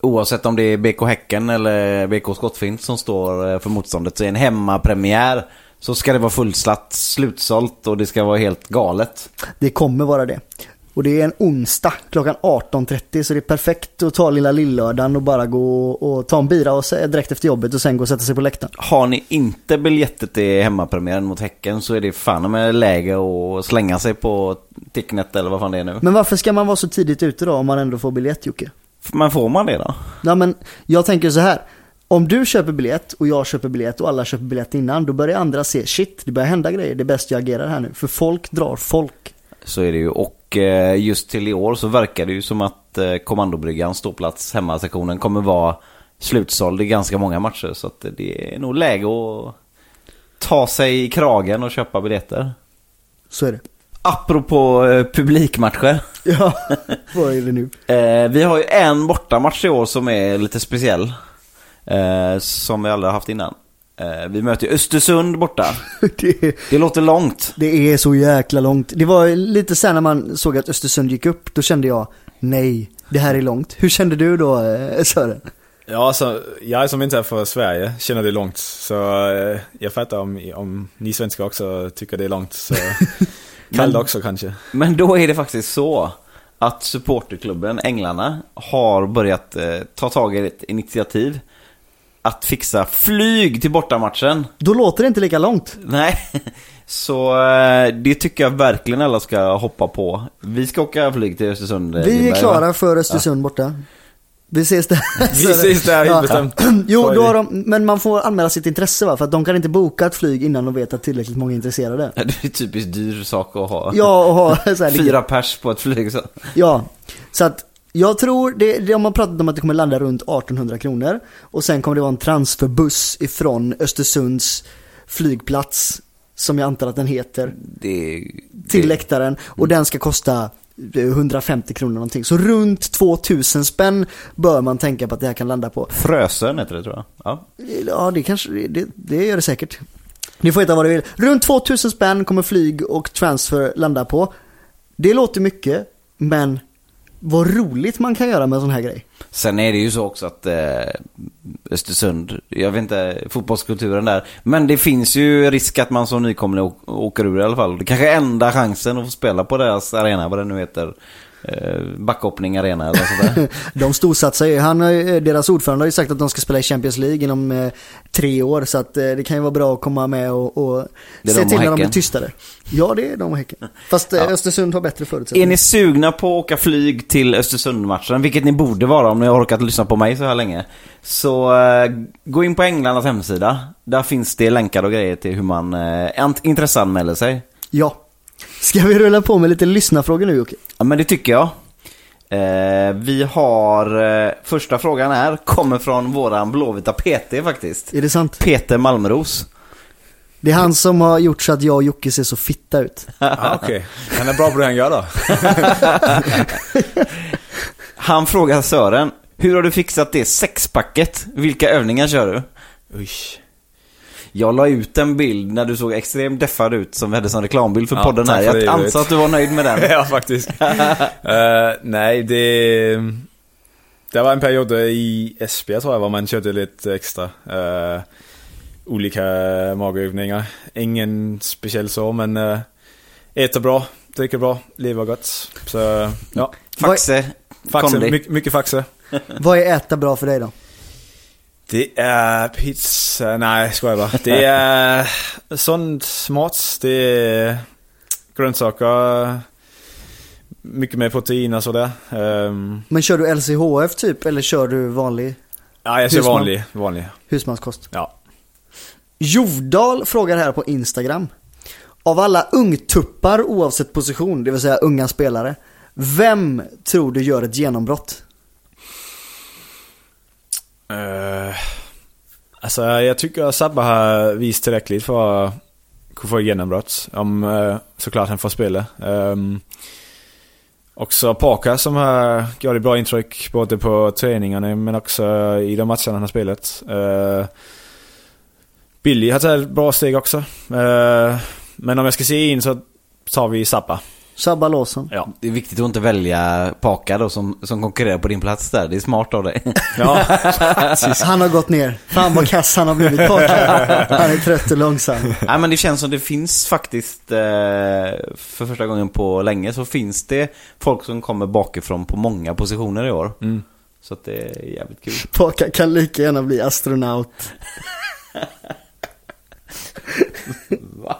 oavsett om det är BK Häcken eller BK Skottfint som står eh, för motståndet så är en hemmapremiär så ska det vara fullsatt, slutsålt och det ska vara helt galet. Det kommer vara det. Och det är en onsdag klockan 18.30 så det är perfekt att ta lilla lillördagen och bara gå och ta en bira och direkt efter jobbet och sen gå och sätta sig på läktaren. Har ni inte biljetter till hemmapremiären mot Häcken så är det fan med läge att slänga sig på Ticknet eller vad fan det är nu. Men varför ska man vara så tidigt ute då om man ändå får biljett Jocke? Men får man det då? Ja, men jag tänker så här. Om du köper biljett och jag köper biljett och alla köper biljett innan, då börjar andra se shit, det börjar hända grejer, det är bäst jag agerar här nu. För folk drar folk. Så är det ju. Och eh, just till i år så verkar det ju som att eh, kommandobryggan, ståplats, hemmasektionen kommer vara slutsåld i ganska många matcher. Så att det är nog läge att ta sig i kragen och köpa biljetter. Så är det. Apropå eh, publikmatcher. Ja, vad är det nu? Vi har ju en bortamatch i år som är lite speciell. Som vi aldrig har haft innan. Eh, vi möter Östersund borta. Det, Det låter långt. det är så jäkla långt. Det var lite sen när man såg att Östersund gick upp, då kände jag, nej, det här är långt. Hur kände du då, eh, Sören? Ja, alltså, jag som inte är från Sverige känner det långt. Så eh, jag fattar om, om ni svenskar också tycker det är långt. Så Kalle också kanske. Men då är det faktiskt så att supporterklubben Änglarna har börjat eh, ta tag i ett initiativ att fixa flyg till bortamatchen. Då låter det inte lika långt. Nej, så eh, det tycker jag verkligen alla ska hoppa på. Vi ska åka flyg till Östersund. eh, Vi är klara för Östersund borta. Vi ses där. Vi ses där, bestämt. Jo, då har de, men man får anmäla sitt intresse va? För att de kan inte boka ett flyg innan de vet att tillräckligt många är intresserade. Det är typiskt dyr sak att ha. Ja, och ha så här, Fyra pers på ett flyg. Så. Ja, så att jag tror, det, det har man pratat om att det kommer landa runt 1800 kronor. Och sen kommer det vara en transferbuss ifrån Östersunds flygplats, som jag antar att den heter, Det, till det, läktaren. Och den ska kosta eh, 150 kronor någonting. Så runt 2000 spänn bör man tänka på att det här kan landa på. Frösön heter det tror jag. Ja. Ja, det kanske, det, det gör det säkert. Ni får heta vad ni vill. Runt 2000 spänn kommer flyg och transfer landa på. Det låter mycket, men vad roligt man kan göra med en sån här grej. Sen är det ju så också att eh, Östersund, jag vet inte, fotbollskulturen där. Men det finns ju risk att man som nykomling åker ur i alla fall. Det kanske är enda chansen att få spela på deras arena, vad det nu heter. Eh, backhoppning arena eller sånt där. De storsatsar ju. Han, ju- deras ordförande har ju sagt att de ska spela i Champions League inom eh, tre år. Så att eh, det kan ju vara bra att komma med och, och är se till när de blir tystare. Ja, det är de och Häcken. Fast eh, Östersund har bättre är förutsättningar. ni sugna på att åka flyg till Östersund-matchen, vilket ni borde vara om ni har orkat lyssna på mig så här länge. Så eh, gå in på Änglarnas hemsida. Där finns det länkar och grejer till hur man eh, ant- intresseanmäler sig. Ja. Ska vi rulla på med lite lyssnarfrågor nu Jocke? Ja men det tycker jag. Eh, vi har, eh, första frågan här, kommer från våran blåvita PT faktiskt. Är det sant? Peter Malmros. Det är han som har gjort så att jag och Jocke ser så fitta ut. Ah, Okej, han är bra på det han gör då. Han frågar Sören, hur har du fixat det sexpacket? Vilka övningar kör du? Usch. Jag la ut en bild när du såg extremt deffad ut som vi hade som reklambild för Ja, podden här. Jag antar att du var nöjd med den. ja, faktiskt. Eh, nej, det... Det var en period i Esbjerg tror jag, var man körde lite extra. Uh, olika magövningar. Ingen speciell så, men uh, äter bra, dricker bra, lever gott. Så ja, Faxe, faxe, mycket, mycket faxe. Vad är äta bra för dig då? Det är pizza, nej skojar bara. Det är sånt mat, det är grönsaker, mycket mer protein och sådär. Um, Men kör du LCHF typ eller kör du vanlig ja, jag kör Husman. vanlig, vanlig. husmanskost? Ja. Jovdal frågar här på Instagram. Av alla ungtuppar oavsett position, det vill säga unga spelare, vem tror du gör ett genombrott? Uh, alltså jag tycker Sabba har visat tillräckligt för att kunna få genombrott. Om uh, såklart han får spela. Um, också Parker som har gjort ett bra intryck både på träningarna men också i de matcherna han har spelat. Uh, Billy har tagit ett bra steg också. Uh, men om jag ska se in så tar vi Sabba. Sabba Lawson. Ja. Det är viktigt att inte välja Paka då som, som konkurrerar på din plats där. Det är smart av dig. Ja, Han har gått ner. Fan vad kass han har blivit Parker. Han är trött och långsam. Nej men det känns som det finns faktiskt, eh, för första gången på länge så finns det folk som kommer bakifrån på många positioner i år. Mm. Så att det är jävligt kul. Parker kan lika gärna bli astronaut. Va?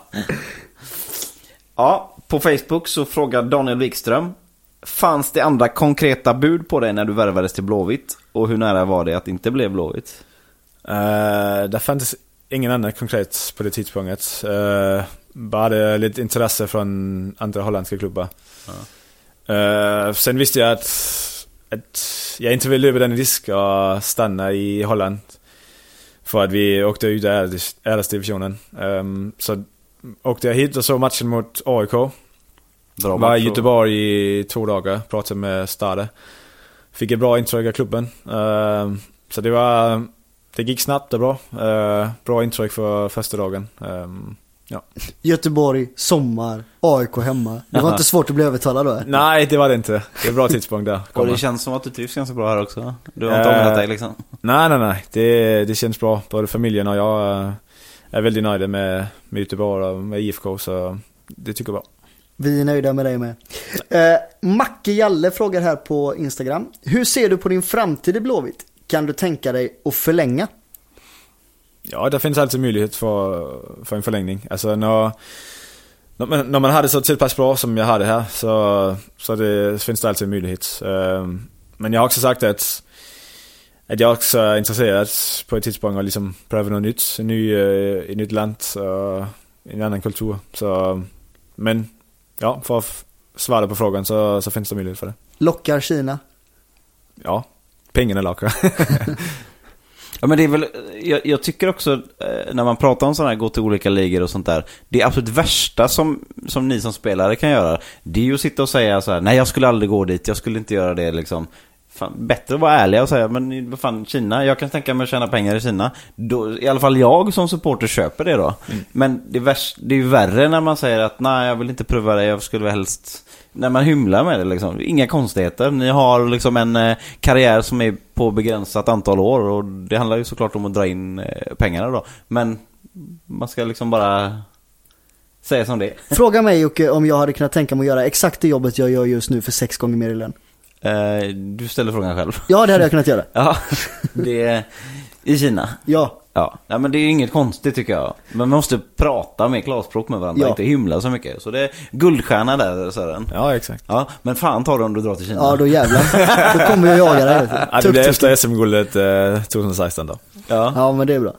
Ja, på Facebook så frågar Daniel Wikström. fanns det andra konkreta bud på dig när du värvades till Blåvitt? Och hur nära var det att det inte blev Blåvitt? Uh, där fanns ingen annan konkret på det tidspunktet. Uh, bara lite intresse från andra holländska klubbar. Uh, sen visste jag att, att jag inte ville löpa den risk och stanna i Holland. För att vi åkte ut i RS-divisionen. Um, så åkte jag hit och såg matchen mot AIK. Bra Var i. Göteborg i två dagar, pratade med Stade. Fick ett bra intryck av klubben. Ehm, så det var, det gick snabbt och bra. Ehm, bra intryck för första dagen. Ehm, ja. Göteborg, sommar, AIK hemma. Det var Aha. inte svårt att bli övertalad då? Nej, det var det inte. Det är en bra tidspunkt där. Och det känns som att du trivs ganska bra här också. Du har inte Eh, ångrat dig liksom. Nej, nej, nej. Det, det känns bra. Både familjen och jag är väldigt nöjda med, med Göteborg och med IFK. Så det tycker jag bra. Vi är nöjda med dig med. Eh, Macke Jalle frågar här på Instagram. Hur ser du på din framtid i Blåvitt? Kan du tänka dig att förlänga? Ja, det finns alltid möjlighet för, för en förlängning. Alltså när, när, man, när man hade så till pass bra som jag hade här så, så det, finns det alltid en möjlighet. Eh, Men jag har också sagt att, att jag också är intresserad på ett tidspunkt att liksom pröva något nytt. En ny, eh, ett nytt land och en annan kultur. Så, men ja, för att svara på frågan så, så finns det möjlighet för det. Lockar Kina? Ja, pengarna lockar. Ja men det är väl, jag, jag tycker också eh, när man pratar om sådana här gå till olika ligor och sånt där. Det absolut värsta som, som ni som spelare kan göra, det är ju att sitta och säga så här: nej jag skulle aldrig gå dit, jag skulle inte göra det liksom. Fan, bättre att vara ärliga och säga, men vad fan, Kina, jag kan tänka mig att tjäna pengar i Kina. Då, I alla fall jag som supporter köper det då. Men det är, värst, det är ju värre när man säger att nej jag vill inte pröva det, jag skulle väl helst när man hymlar med det liksom. Inga konstigheter. Ni har liksom en eh, karriär som är på begränsat antal år och det handlar ju såklart om att dra in eh, pengarna då. Men man ska liksom bara säga som det. Fråga mig Jocke om jag hade kunnat tänka mig att göra exakt det jobbet jag gör just nu för sex gånger mer i lön. Eh, Du ställer frågan själv. Ja, det hade jag kunnat göra. Ja, det är i Kina. Ja, Ja, Nej, men det är ju inget konstigt tycker jag. Men man måste prata med klarspråk med varandra, Ja. inte hymla så mycket. Så det är guldstjärna där Sören. ja, exakt. Ja, men fan tar du om du drar till Kina. ja då jävlar. Då kommer jag jaga dig. Ja, det blir efter SM-guldet eh, 2016 då. Ja. Ja, men det är bra.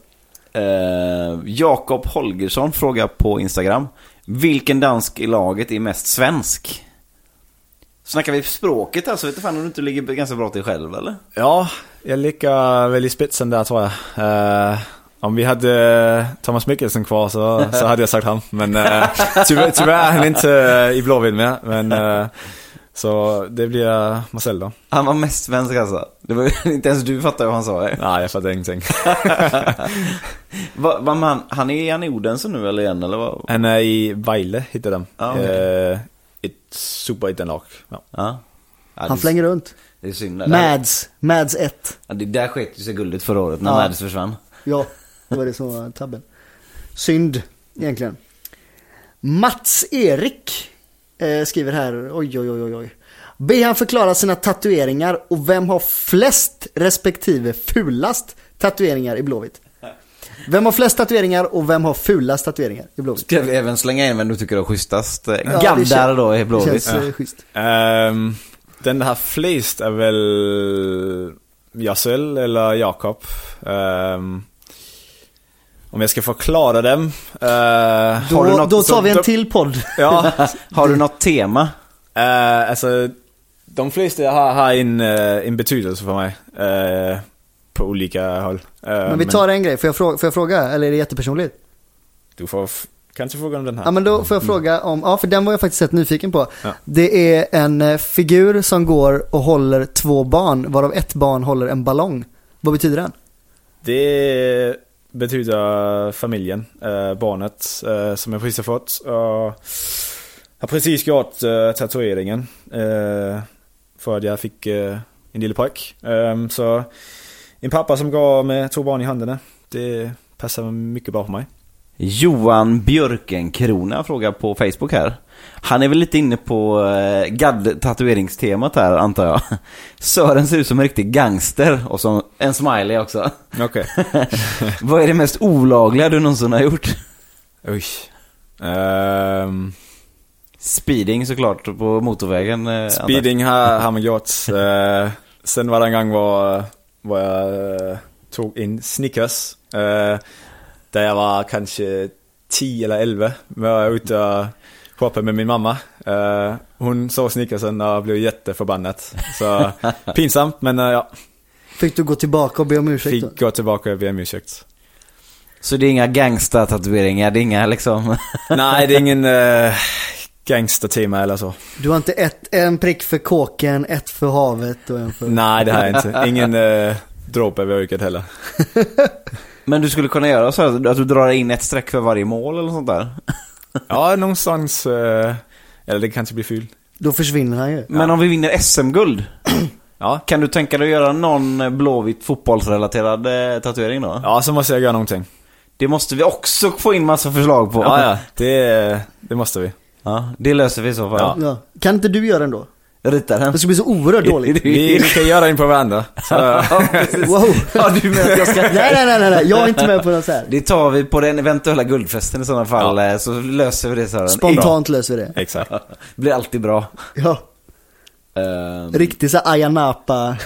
Eh, Jakob Holgersson frågar på Instagram. Vilken dansk i laget är mest svensk? Snackar vi språket alltså? Vet du fan om du inte ligger ganska bra till själv eller? Ja, jag ligger väl i spetsen där tror jag. Eh, om vi hade Thomas Mikkelsen kvar så, så hade jag sagt han. Men uh, tyvärr, tyvärr är han inte eh, i Blåvitt mer. Men, eh, så det blir Marcel då. Han var mest svensk alltså. Det var, inte ens du fattar vad han sa. eh. Nej, jag fattar ingenting. Va, va, man, han är i han i Odense nu eller igen eller vad? Han är i Vejle, hittar de. Ja, okej. Eh, ett superettanlag. Ja. Ja. ja Han flänger runt. Det är synd. Mads. Mads 1. ja, det där sket ju sig gulligt förra året när Ja. Mads försvann. Ja, det var det som var tabben. Synd, egentligen. Mats Erik eh, skriver här, oj oj oj oj oj. Be han förklara sina tatueringar och vem har flest respektive fulast tatueringar i Blåvitt? Vem har flest tatueringar och vem har fulast tatueringar i Blåvitt? Ska vi även slänga in vem du tycker är schysstast? Ja, det Gaddar kän- då i Det Blåvitt. känns eh, schysst. Ehm, den har flest är väl Jassel eller Jakob. Ehm, om jag ska förklara dem. eh, Då, Har du något då tar vi en till podd. ja, Har du något tema? eh, alltså de flesta har, har en, eh, en betydelse för mig. eh, på olika håll. Eh, Men vi tar en grej, får jag, fråga, får jag fråga? Eller är det jättepersonligt? Du får kanske fråga om den här. Ja men då får jag fråga om, ja för den var jag faktiskt rätt nyfiken på. Ja. Det är en eh, figur som går och håller två barn, varav ett barn håller en ballong. Vad betyder den? Det betyder familjen, eh, barnet som jag precis har fått. Och har precis gjort tatueringen för att jag fick en lille pojk. Eh, så en pappa som går med två barn i händerna, det passar mycket bra på mig. Johan Björkenkrona frågar på Facebook här. Han är väl lite inne på eh, gadd-tatueringstemat här antar jag. Sören ser ut som en riktig gangster och som en smiley också. Okej. Vad är det mest olagliga du någonsin har gjort? Oj. Ehm, Speeding såklart på motorvägen. eh. Speeding har, har man gjort. Eh, sen var det en gång var, var jag eh, tog in Snickers. Eh, där jag var kanske 10 eller 11. Men jag var ute och shoppade med min mamma. Eh, hon såg Snickersen och blev jätteförbannad. Så pinsamt men ja, Fick du gå tillbaka och be om ursäkt då? fick gå tillbaka och be om ursäkt. Så det är inga gangsta-tatueringar, det är inga liksom... Nej, det är ingen gangstertema eller så. Du har inte ett, en prick för kåken, ett för havet och en för... Nej, det har jag inte. Ingen uh, dråp över ögat heller. Men du skulle kunna göra så här, att du drar in ett streck för varje mål eller sånt där? Ja, någonstans. eh, eller det kanske blir ful. Då försvinner han ju. Men om vi vinner SM-guld, Ja. kan du tänka dig att göra någon blåvitt fotbollsrelaterad eh, tatuering då? ja, så måste jag göra någonting. Det måste vi också få in massa förslag på. Ja, ja. Det, det måste vi. Ja, det löser vi i så fall. Ja. Ja. Kan inte du göra den då? Rita den. Det skulle bli så oerhört dåligt. Vi, vi kan göra in på varandra. Så, Ja. Wow. Ja, du menar att jag ska... Nej, nej, nej, nej, jag är inte med på något så här. Det tar vi på den eventuella guldfesten i sådana fall, eh, så löser vi det Sören. Spontant löser vi det. exakt. Det blir alltid bra. Ja, Ehm, riktig så här Ayia Napa,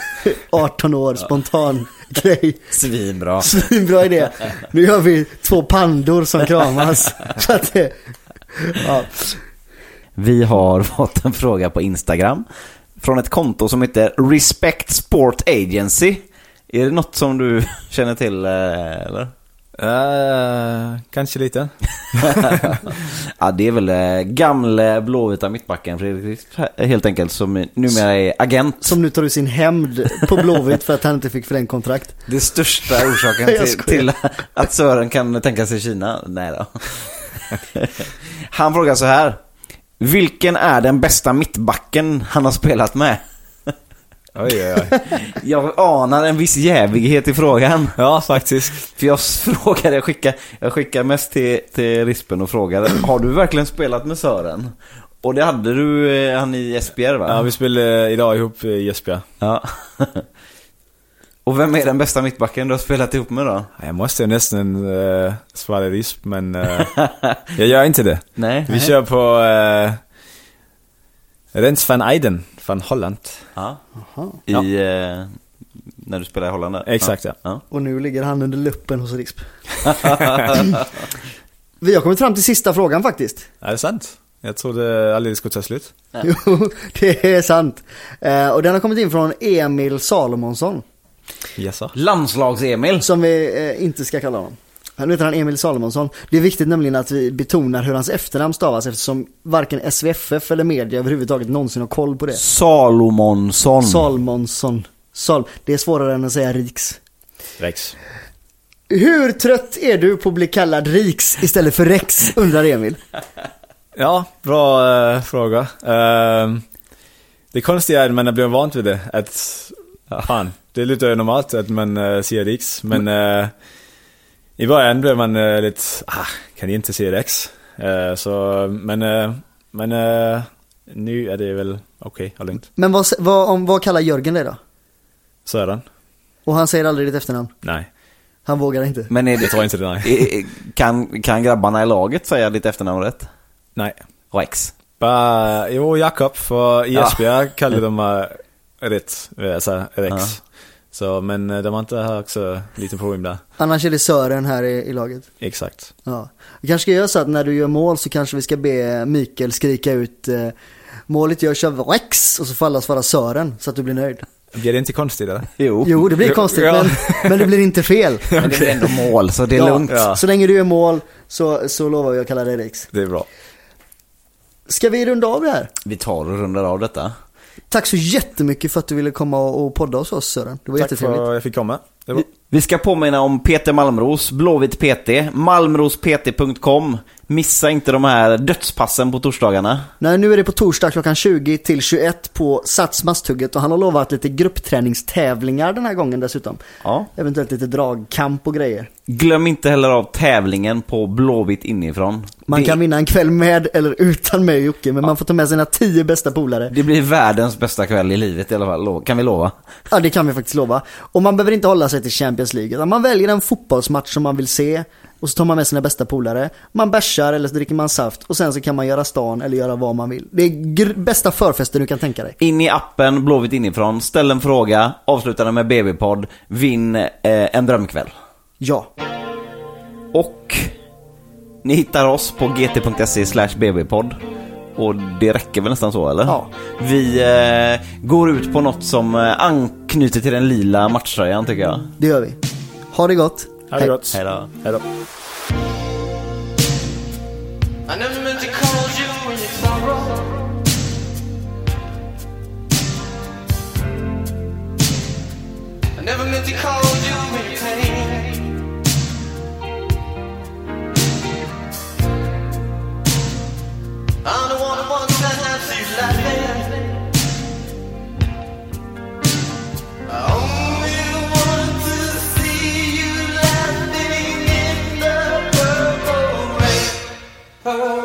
18 år, spontan grej. Svinbra. Svinbra idé. Nu gör vi två pandor som kramas. Så att det, ja. Vi har fått en fråga på Instagram från ett konto som heter Respect Sport Agency. Är det något som du känner till eh, eller? Eh, kanske lite. ja, det är väl eh, gamle blåvita mittbacken Fredrik helt enkelt som numera är agent. Som nu tar ut sin hämnd på Blåvitt för att han inte fick förlängt kontrakt. Det största orsaken till, till att Sören kan tänka sig Kina. Nej då. Han frågar så här. Vilken är den bästa mittbacken han har spelat med? Oj, oj, oj. Jag anar en viss jävighet i frågan. Ja, faktiskt. För jag frågar, jag skickar, jag skickar mest till, till Rispen och frågar Har du verkligen spelat med Sören? Och det hade du, eh, han i Esbjerg va? Ja, vi spelade idag ihop i Esbjerg. Ja. Och vem är den bästa mittbacken du har spelat ihop med då? Jag måste nästan uh, svara risp, men eh, jag gör inte det. Nej. Vi kör på uh, Rens van Eiden från Holland. Ja. I, eh, när du spelar i Holland där? Exakt, ja. ja. Och nu ligger han under luppen hos Risp. Vi har kommit fram till sista frågan faktiskt. Är det sant? Jag trodde aldrig det skulle ta slut. Jo, det är sant. Och den har kommit in från Emil Salomonsson. Jaså? Landslags-Emil. Som vi eh, inte ska kalla honom. Nu heter han Emil Salomonsson. Det är viktigt nämligen att vi betonar hur hans efternamn stavas eftersom varken SVFF eller media överhuvudtaget någonsin har koll på det. Salomonsson. Salmonsson. Sal det är svårare än att säga Riks. Rex. Hur trött är du på att bli kallad Riks istället för Rex? Undrar Emil. Ja, bra eh, fråga. Ehm, det konstiga är att man har blivit vant vid det. Att, fan, det är lite normalt att man uh, säger Riks. Men eh, i början blev man uh, lite, ah, kan jag inte säga Rex? Eh, så, men, eh, men eh, nu är det väl okej och lugnt. Men vad, vad, om, vad kallar Jörgen dig då? Sören? Och han säger aldrig ditt efternamn. Nej, Han vågar inte. Men är jag det, tror inte det, nej. kan, kan grabbarna i laget säga ditt efternamn rätt? Nej. Rex. Bara, jo, Jakob, för i Ja. Esbjerg kallade de mig rätt, alltså Rex. Ja. Så, men eh, de har inte här också lite problem där. Annars är det Sören här i, i laget. Exakt. Ja. Vi kanske ska göra så att när du gör mål så kanske vi ska be Mikael skrika ut eh, Målet görs av Rex och så får alla svara Sören så att du blir nöjd. Blir det inte konstigt eller? Jo. Jo, det blir konstigt Ja. men, men det blir inte fel. Men det blir ändå mål, så det är Ja, lugnt. Ja. Så länge du gör mål så, så lovar vi att kalla dig Rex. Det är bra. Ska vi runda av det här? Vi tar och rundar av detta. Tack så jättemycket för att du ville komma och, podda hos oss Sören. Det var Tack jättetrevligt. för att jag fick komma. Vi ska påminna om Peter Malmros, Blåvitt PT, malmrospt.com. Missa inte de här dödspassen på torsdagarna. Nej, nu är det på torsdag klockan 20 till 21 på Sats Masthugget och han har lovat lite gruppträningstävlingar den här gången dessutom. Ja. Eventuellt lite dragkamp och grejer. Glöm inte heller av tävlingen på Blåvitt inifrån. Man det, kan vinna en kväll med eller utan mig Jocke, men man får ta med sina tio bästa polare. det blir världens bästa kväll i livet i alla fall, kan vi lova. Ja, det kan vi faktiskt lova. Och man behöver inte hålla sig till Champions League, utan man väljer en fotbollsmatch som man vill se. Och så tar man med sina bästa polare. Man bärsar eller så dricker man saft och sen så kan man göra stan eller göra vad man vill. Det är bästa förfesten du kan tänka dig. In i appen Blåvitt inifrån, ställ en fråga, avsluta den med BB-podd, vinn eh, en drömkväll. Ja. Och ni hittar oss på gt.se slash bbpodd. Och det räcker väl nästan så eller? Ja. Vi eh, går ut på något som eh, anknyter till den lila matchtröjan tycker jag. Det gör vi. Ha det gott. Ha det gott. Hej då. Hej då. I never meant to call you when you sorrow. I never meant to call Oh.